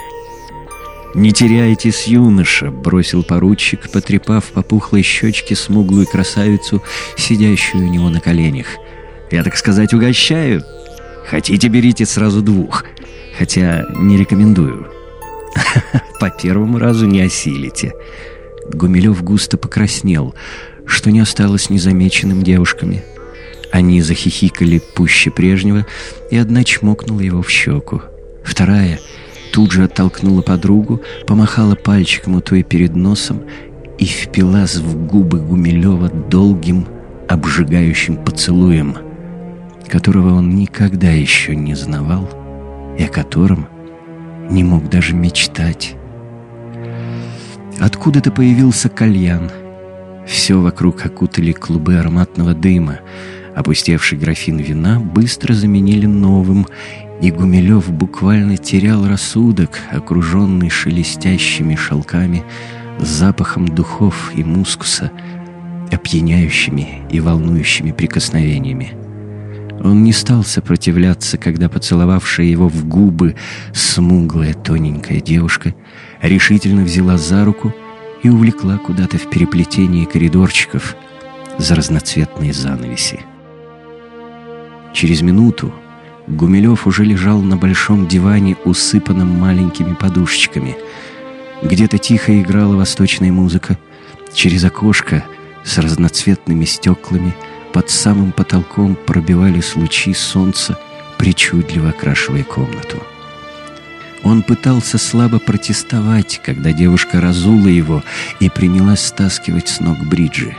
«Не теряйтесь, юноша!» — бросил поручик, потрепав по пухлой щечке смуглую красавицу, сидящую у него на коленях. «Я, так сказать, угощаю. Хотите, берите сразу двух, хотя не рекомендую. По первому разу не осилите». Гумилев густо покраснел, что не осталось незамеченным девушками — они захихикали пуще прежнего, и одна чмокнула его в щеку. Вторая тут же оттолкнула подругу, помахала пальчиком у той перед носом и впилась в губы Гумилева долгим, обжигающим поцелуем, которого он никогда еще не знавал и о котором не мог даже мечтать. Откуда-то появился кальян. Все вокруг окутали клубы ароматного дыма — Опустевший графин вина быстро заменили новым, и Гумилев буквально терял рассудок, окруженный шелестящими шелками, запахом духов и мускуса, опьяняющими и волнующими прикосновениями. Он не стал сопротивляться, когда поцеловавшая его в губы смуглая тоненькая девушка решительно взяла за руку и увлекла куда-то в переплетение коридорчиков за разноцветные занавеси. Через минуту Гумилев уже лежал на большом диване, усыпанном маленькими подушечками. Где-то тихо играла восточная музыка. Через окошко с разноцветными стеклами под самым потолком пробивались лучи солнца, причудливо окрашивая комнату. Он пытался слабо протестовать, когда девушка разула его и принялась стаскивать с ног бриджи.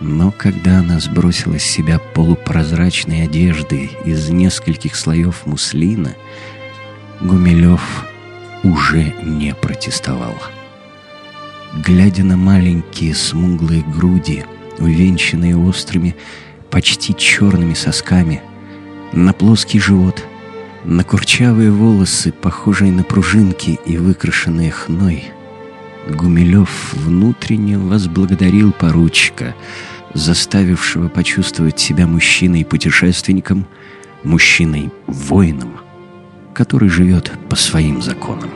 Но когда она сбросила с себя полупрозрачной одежды из нескольких слоев муслина, Гумилев уже не протестовал. Глядя на маленькие смуглые груди, увенчанные острыми, почти черными сосками, на плоский живот, на курчавые волосы, похожие на пружинки и выкрашенные хной, Гумилев внутренне возблагодарил поручика — заставившего почувствовать себя мужчиной-путешественником, мужчиной-воином, который живет по своим законам.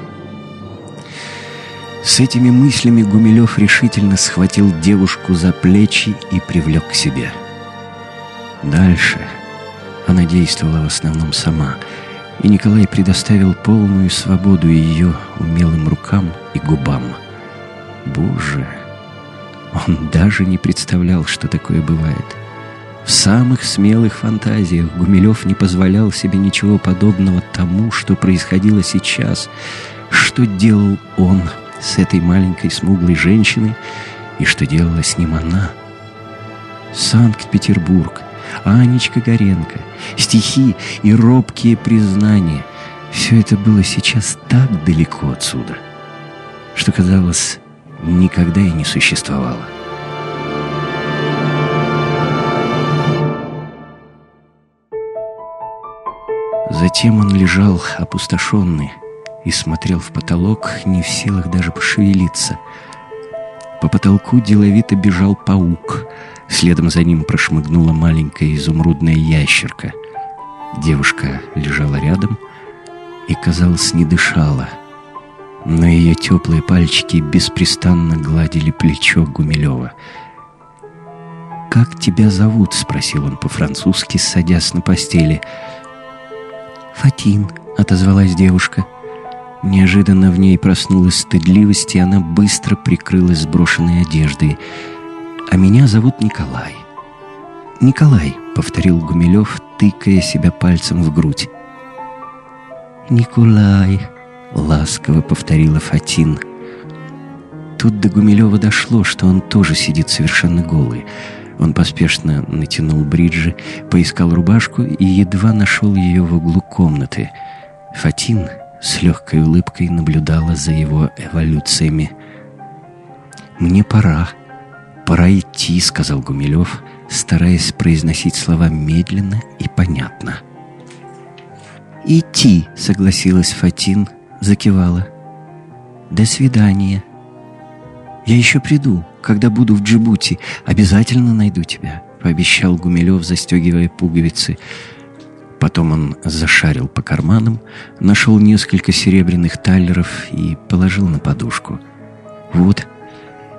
С этими мыслями Гумилев решительно схватил девушку за плечи и привлек к себе. Дальше она действовала в основном сама, и Николай предоставил полную свободу ее умелым рукам и губам. Боже! Он даже не представлял, что такое бывает. В самых смелых фантазиях Гумилев не позволял себе ничего подобного тому, что происходило сейчас, что делал он с этой маленькой смуглой женщиной и что делала с ним она. Санкт-Петербург, Анечка Горенко, стихи и робкие признания — все это было сейчас так далеко отсюда, что казалось никогда и не существовало. Затем он лежал опустошенный и смотрел в потолок, не в силах даже пошевелиться. По потолку деловито бежал паук. Следом за ним прошмыгнула маленькая изумрудная ящерка. Девушка лежала рядом и, казалось, не дышала — но ее теплые пальчики беспрестанно гладили плечо Гумилева. «Как тебя зовут?» — спросил он по-французски, садясь на постели. «Фатин», — отозвалась девушка. Неожиданно в ней проснулась стыдливость, и она быстро прикрылась сброшенной одеждой. «А меня зовут Николай». «Николай», — повторил Гумилев, тыкая себя пальцем в грудь. «Николай», — ласково повторила Фатин. Тут до Гумилева дошло, что он тоже сидит совершенно голый. Он поспешно натянул бриджи, поискал рубашку и едва нашел ее в углу комнаты. Фатин с легкой улыбкой наблюдала за его эволюциями. «Мне пора. Пора идти», — сказал Гумилев, стараясь произносить слова медленно и понятно. «Идти», — согласилась Фатин, — закивала. «До свидания. Я еще приду, когда буду в Джибути. Обязательно найду тебя», — пообещал Гумилев, застегивая пуговицы. Потом он зашарил по карманам, нашел несколько серебряных талеров и положил на подушку. «Вот,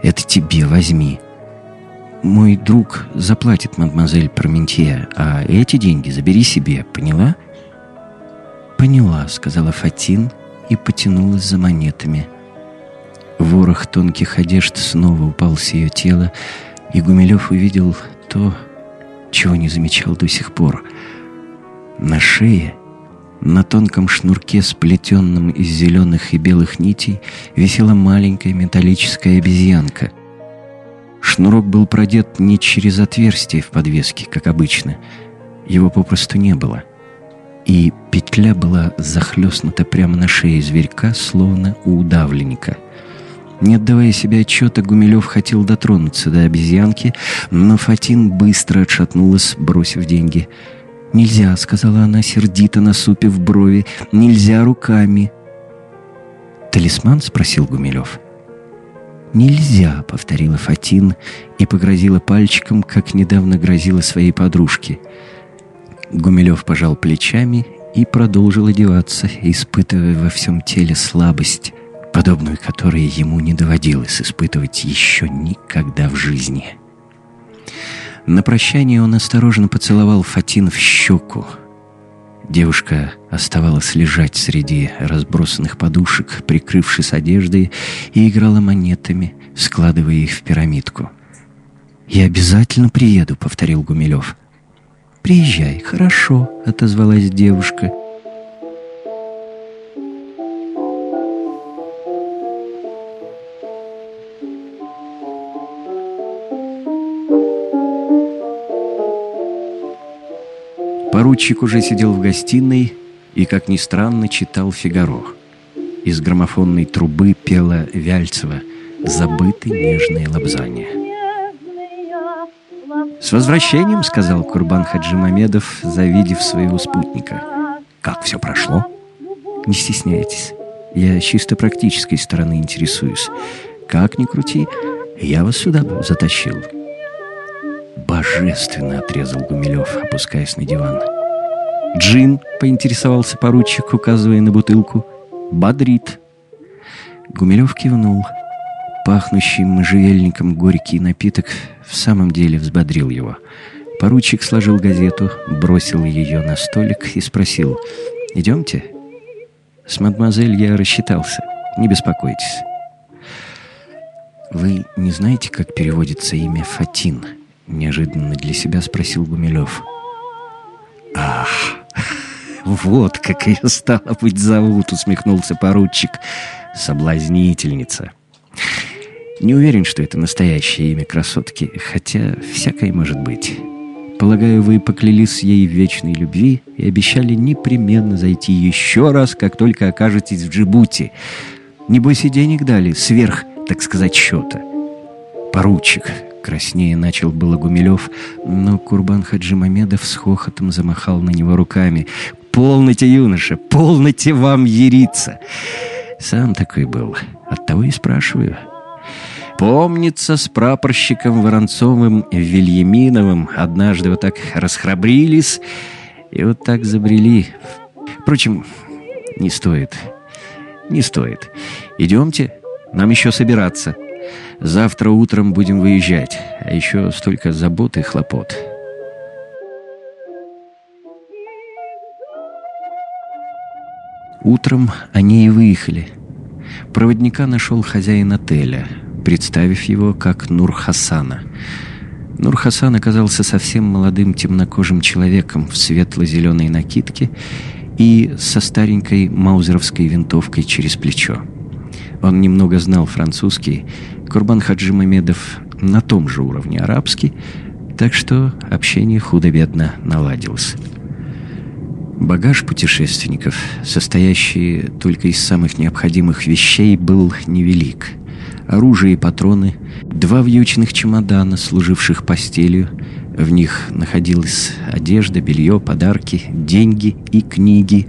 это тебе возьми. Мой друг заплатит мадемуазель Проментье, а эти деньги забери себе, поняла?» «Поняла», — сказала Фатин, — и потянулась за монетами. Ворох тонких одежд снова упал с ее тела, и Гумилев увидел то, чего не замечал до сих пор. На шее, на тонком шнурке, сплетенном из зеленых и белых нитей, висела маленькая металлическая обезьянка. Шнурок был продет не через отверстие в подвеске, как обычно. Его попросту не было — и петля была захлестнута прямо на шее зверька, словно у удавленника. Не отдавая себе отчета, Гумилев хотел дотронуться до обезьянки, но Фатин быстро отшатнулась, бросив деньги. «Нельзя», — сказала она, сердито насупив брови, — «нельзя руками». «Талисман?» — спросил Гумилев. «Нельзя», — повторила Фатин и погрозила пальчиком, как недавно грозила своей подружке — Гумилев пожал плечами и продолжил одеваться, испытывая во всем теле слабость, подобную которой ему не доводилось испытывать еще никогда в жизни. На прощание он осторожно поцеловал Фатин в щеку. Девушка оставалась лежать среди разбросанных подушек, прикрывшись одеждой, и играла монетами, складывая их в пирамидку. «Я обязательно приеду», — повторил Гумилев. «Приезжай, хорошо», — отозвалась девушка. Поручик уже сидел в гостиной и, как ни странно, читал «Фигаро». Из граммофонной трубы пела Вяльцева «Забыты нежные лобзания». «С возвращением», — сказал Курбан Хаджимамедов, завидев своего спутника. «Как все прошло?» «Не стесняйтесь. Я чисто практической стороны интересуюсь. Как ни крути, я вас сюда затащил». «Божественно!» — отрезал Гумилев, опускаясь на диван. «Джин?» — поинтересовался поручик, указывая на бутылку. «Бодрит». Гумилев кивнул. Пахнущий можжевельником горький напиток в самом деле взбодрил его. Поручик сложил газету, бросил ее на столик и спросил. «Идемте?» «С мадемуазель я рассчитался. Не беспокойтесь». «Вы не знаете, как переводится имя Фатин?» Неожиданно для себя спросил Гумилев. «Ах, вот как ее стало быть зовут!» Усмехнулся поручик. «Соблазнительница». Не уверен, что это настоящее имя красотки, хотя всякое может быть. Полагаю, вы поклялись ей в вечной любви и обещали непременно зайти еще раз, как только окажетесь в Джибути. Небось и денег дали, сверх, так сказать, счета. Поручик, краснее начал было Гумилев, но Курбан Хаджимамедов с хохотом замахал на него руками. «Полноте, юноша, полноте вам ериться!» Сам такой был, оттого и спрашиваю. Помнится, с прапорщиком Воронцовым Вильяминовым однажды вот так расхрабрились и вот так забрели. Впрочем, не стоит. Не стоит. Идемте, нам еще собираться. Завтра утром будем выезжать, а еще столько забот и хлопот. Утром они и выехали. Проводника нашел хозяин отеля — представив его как Нур-Хасана. Нур-Хасан оказался совсем молодым темнокожим человеком в светло-зеленой накидке и со старенькой маузеровской винтовкой через плечо. Он немного знал французский, Курбан Хаджи Мамедов на том же уровне арабский, так что общение худо-бедно наладилось. Багаж путешественников, состоящий только из самых необходимых вещей, был невелик – оружие и патроны, два вьючных чемодана, служивших постелью. В них находилась одежда, белье, подарки, деньги и книги,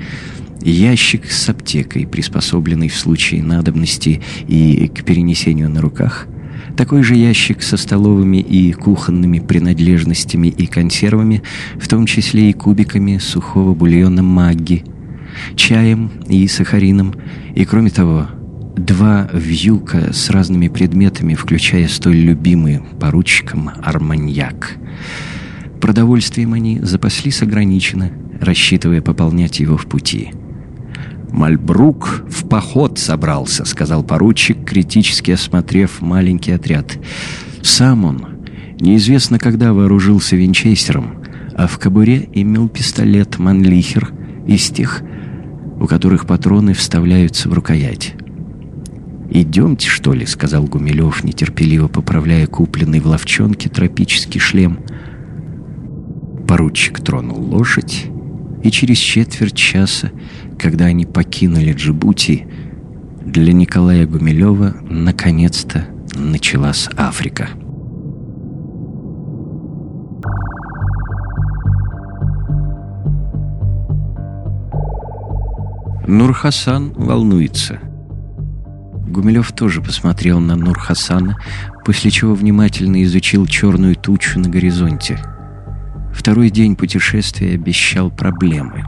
ящик с аптекой, приспособленный в случае надобности и к перенесению на руках, такой же ящик со столовыми и кухонными принадлежностями и консервами, в том числе и кубиками сухого бульона магги, чаем и сахарином, и, кроме того, Два вьюка с разными предметами, включая столь любимый поручиком арманьяк. Продовольствием они запаслись ограниченно, рассчитывая пополнять его в пути. «Мальбрук в поход собрался», — сказал поручик, критически осмотрев маленький отряд. Сам он неизвестно когда вооружился винчестером, а в кобуре имел пистолет «Манлихер» из тех, у которых патроны вставляются в рукоять. «Идемте, что ли», — сказал Гумилев, нетерпеливо поправляя купленный в ловчонке тропический шлем. Поручик тронул лошадь, и через четверть часа, когда они покинули Джибути, для Николая Гумилева наконец-то началась Африка. Нурхасан волнуется — Гумилев тоже посмотрел на Нур-Хасана, после чего внимательно изучил черную тучу на горизонте. Второй день путешествия обещал проблемы.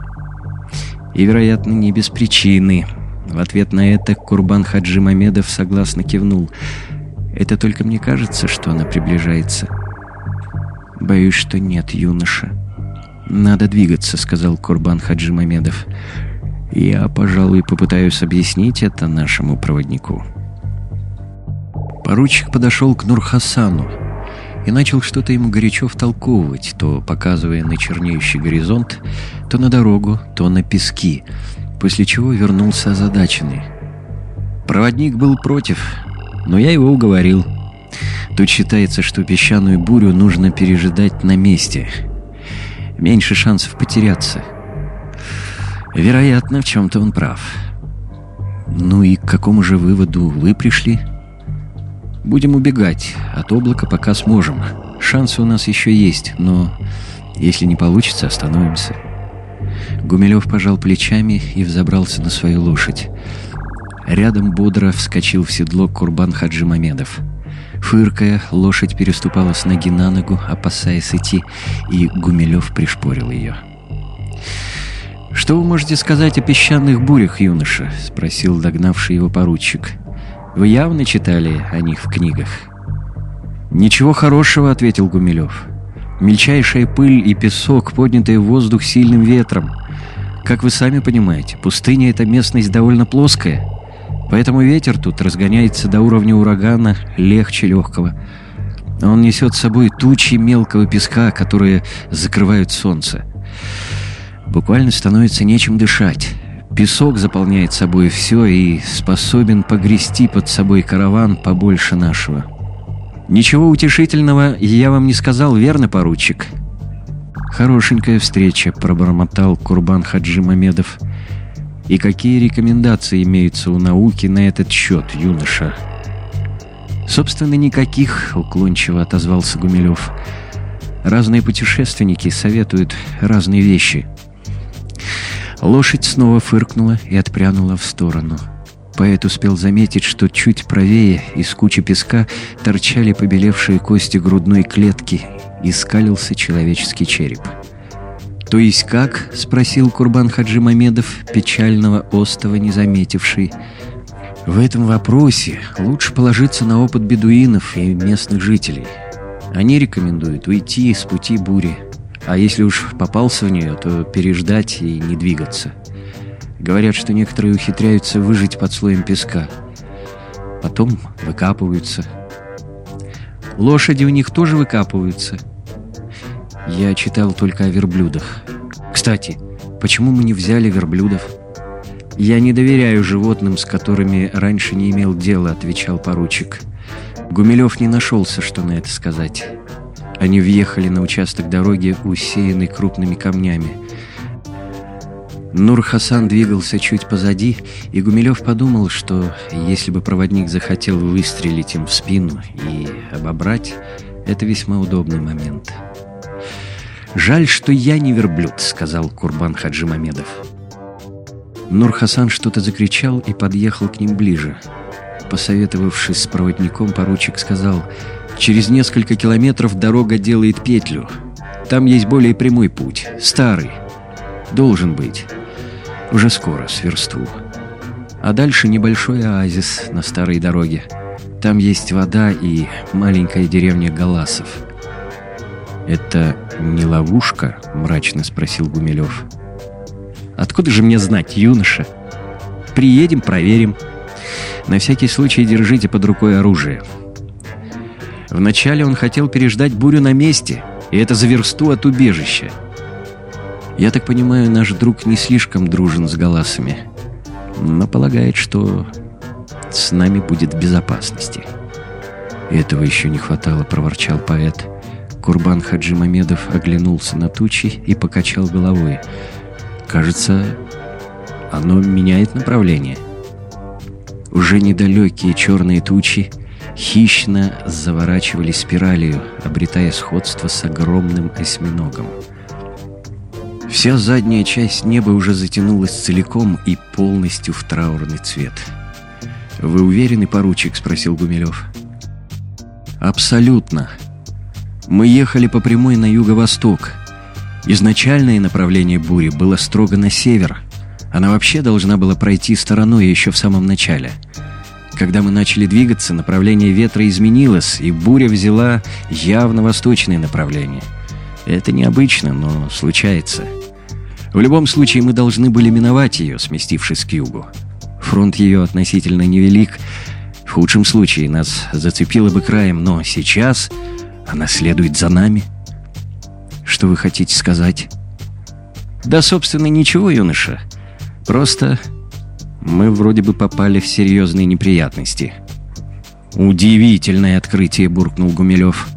И, вероятно, не без причины. В ответ на это Курбан Хаджи Мамедов согласно кивнул. «Это только мне кажется, что она приближается». «Боюсь, что нет, юноша». «Надо двигаться», — сказал Курбан Хаджи Мамедов. Я, пожалуй, попытаюсь объяснить это нашему проводнику. Поручик подошел к Нурхасану и начал что-то ему горячо втолковывать, то показывая на чернеющий горизонт, то на дорогу, то на пески, после чего вернулся озадаченный. Проводник был против, но я его уговорил. Тут считается, что песчаную бурю нужно пережидать на месте. Меньше шансов потеряться — Вероятно, в чем-то он прав. Ну и к какому же выводу вы пришли? Будем убегать от облака, пока сможем. Шансы у нас еще есть, но если не получится, остановимся. Гумилев пожал плечами и взобрался на свою лошадь. Рядом бодро вскочил в седло Курбан Хаджи Мамедов. Фыркая, лошадь переступала с ноги на ногу, опасаясь идти, и Гумилев пришпорил ее. «Что вы можете сказать о песчаных бурях, юноша?» — спросил догнавший его поручик. «Вы явно читали о них в книгах?» «Ничего хорошего», — ответил Гумилев. «Мельчайшая пыль и песок, поднятые в воздух сильным ветром. Как вы сами понимаете, пустыня — это местность довольно плоская, поэтому ветер тут разгоняется до уровня урагана легче легкого. Он несет с собой тучи мелкого песка, которые закрывают солнце. Буквально становится нечем дышать. Песок заполняет собой все и способен погрести под собой караван побольше нашего. «Ничего утешительного я вам не сказал, верно, поручик?» «Хорошенькая встреча», — пробормотал Курбан Хаджи Мамедов. «И какие рекомендации имеются у науки на этот счет, юноша?» «Собственно, никаких», — уклончиво отозвался Гумилев. «Разные путешественники советуют разные вещи». Лошадь снова фыркнула и отпрянула в сторону. Поэт успел заметить, что чуть правее из кучи песка торчали побелевшие кости грудной клетки и скалился человеческий череп. «То есть как?» — спросил Курбан Хаджи Мамедов, печального остова не заметивший. «В этом вопросе лучше положиться на опыт бедуинов и местных жителей. Они рекомендуют уйти с пути бури, а если уж попался в нее, то переждать и не двигаться. Говорят, что некоторые ухитряются выжить под слоем песка. Потом выкапываются. Лошади у них тоже выкапываются. Я читал только о верблюдах. Кстати, почему мы не взяли верблюдов? Я не доверяю животным, с которыми раньше не имел дела, отвечал поручик. Гумилев не нашелся, что на это сказать. Они въехали на участок дороги, усеянный крупными камнями. Нур Хасан двигался чуть позади, и Гумилев подумал, что если бы проводник захотел выстрелить им в спину и обобрать, это весьма удобный момент. «Жаль, что я не верблюд», — сказал Курбан Хаджи Мамедов. Нур Хасан что-то закричал и подъехал к ним ближе. Посоветовавшись с проводником, поручик сказал, «Через несколько километров дорога делает петлю. Там есть более прямой путь, старый. Должен быть. Уже скоро сверсту. А дальше небольшой оазис на старой дороге. Там есть вода и маленькая деревня Галасов. «Это не ловушка?» — мрачно спросил Гумилев. «Откуда же мне знать, юноша? Приедем, проверим. На всякий случай держите под рукой оружие». Вначале он хотел переждать бурю на месте, и это за версту от убежища. Я так понимаю, наш друг не слишком дружен с Галасами, но полагает, что с нами будет в безопасности. «Этого еще не хватало», — проворчал поэт. Курбан Хаджи Мамедов оглянулся на тучи и покачал головой. «Кажется, оно меняет направление». Уже недалекие черные тучи хищно заворачивались спиралью, обретая сходство с огромным осьминогом. Вся задняя часть неба уже затянулась целиком и полностью в траурный цвет. «Вы уверены, поручик?» — спросил Гумилев. «Абсолютно», мы ехали по прямой на юго-восток. Изначальное направление бури было строго на север. Она вообще должна была пройти стороной еще в самом начале. Когда мы начали двигаться, направление ветра изменилось, и буря взяла явно восточное направление. Это необычно, но случается. В любом случае, мы должны были миновать ее, сместившись к югу. Фронт ее относительно невелик. В худшем случае нас зацепило бы краем, но сейчас она следует за нами. Что вы хотите сказать? Да, собственно, ничего, юноша. Просто мы вроде бы попали в серьезные неприятности. Удивительное открытие, буркнул Гумилев.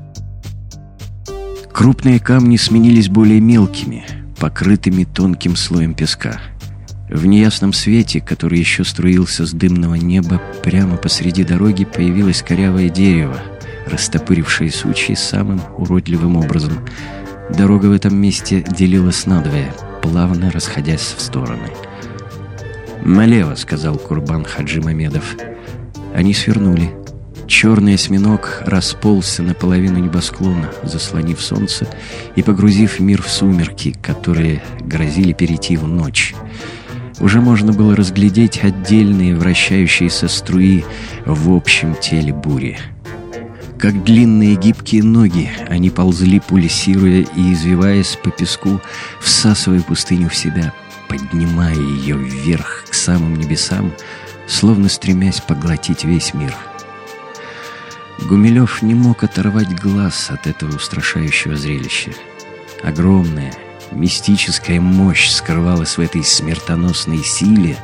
Крупные камни сменились более мелкими, покрытыми тонким слоем песка. В неясном свете, который еще струился с дымного неба, прямо посреди дороги появилось корявое дерево — растопырившие сучьи самым уродливым образом. Дорога в этом месте делилась надвое, плавно расходясь в стороны. «Налево», — сказал Курбан Хаджи Мамедов. Они свернули. Черный осьминог расползся наполовину небосклона, заслонив солнце и погрузив мир в сумерки, которые грозили перейти в ночь. Уже можно было разглядеть отдельные вращающиеся струи в общем теле бури. Как длинные гибкие ноги, они ползли, пульсируя и извиваясь по песку, всасывая пустыню в себя, поднимая ее вверх к самым небесам, словно стремясь поглотить весь мир. Гумилев не мог оторвать глаз от этого устрашающего зрелища. Огромная, мистическая мощь скрывалась в этой смертоносной силе,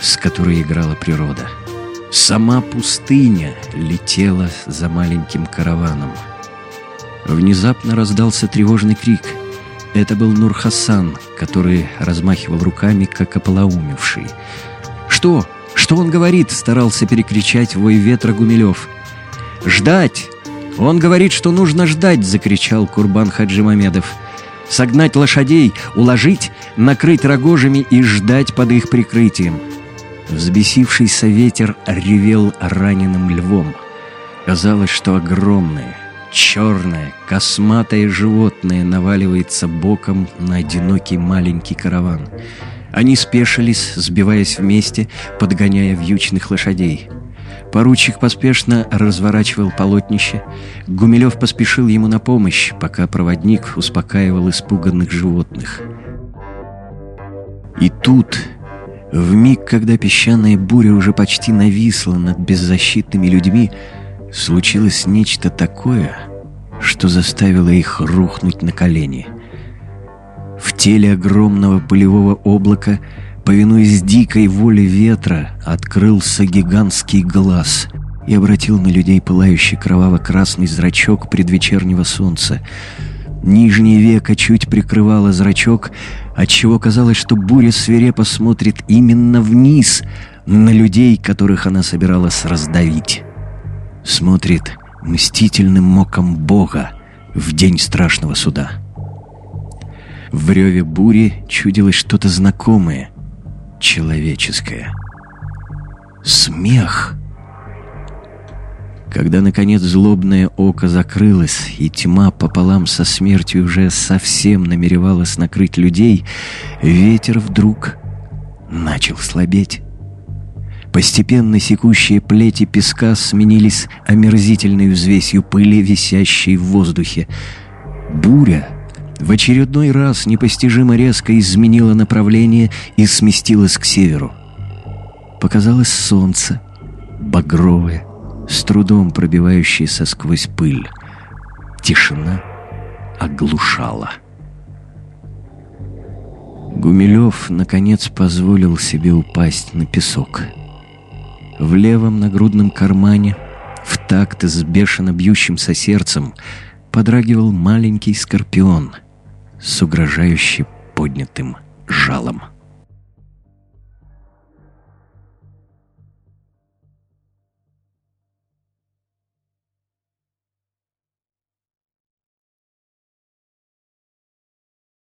с которой играла природа — Сама пустыня летела за маленьким караваном. Внезапно раздался тревожный крик. Это был Нур-Хасан, который размахивал руками, как ополоумевший. «Что? Что он говорит?» — старался перекричать вой ветра Гумилев. «Ждать! Он говорит, что нужно ждать!» — закричал Курбан Хаджи Мамедов. «Согнать лошадей, уложить, накрыть рогожами и ждать под их прикрытием». Взбесившийся ветер ревел раненым львом. Казалось, что огромное, черное, косматое животное наваливается боком на одинокий маленький караван. Они спешились, сбиваясь вместе, подгоняя вьючных лошадей. Поручик поспешно разворачивал полотнище. Гумилев поспешил ему на помощь, пока проводник успокаивал испуганных животных. И тут в миг, когда песчаная буря уже почти нависла над беззащитными людьми, случилось нечто такое, что заставило их рухнуть на колени. В теле огромного полевого облака, повинуясь дикой воле ветра, открылся гигантский глаз и обратил на людей пылающий кроваво-красный зрачок предвечернего солнца — Нижнее веко чуть прикрывало зрачок, отчего казалось, что буря свирепо смотрит именно вниз, на людей, которых она собиралась раздавить. Смотрит мстительным моком Бога в день страшного суда. В реве бури чудилось что-то знакомое, человеческое. Смех — когда, наконец, злобное око закрылось, и тьма пополам со смертью уже совсем намеревалась накрыть людей, ветер вдруг начал слабеть. Постепенно секущие плети песка сменились омерзительной взвесью пыли, висящей в воздухе. Буря в очередной раз непостижимо резко изменила направление и сместилась к северу. Показалось солнце, багровое, с трудом пробивающийся сквозь пыль. Тишина оглушала. Гумилев, наконец, позволил себе упасть на песок. В левом нагрудном кармане, в такт с бешено бьющимся сердцем, подрагивал маленький скорпион с угрожающе поднятым жалом.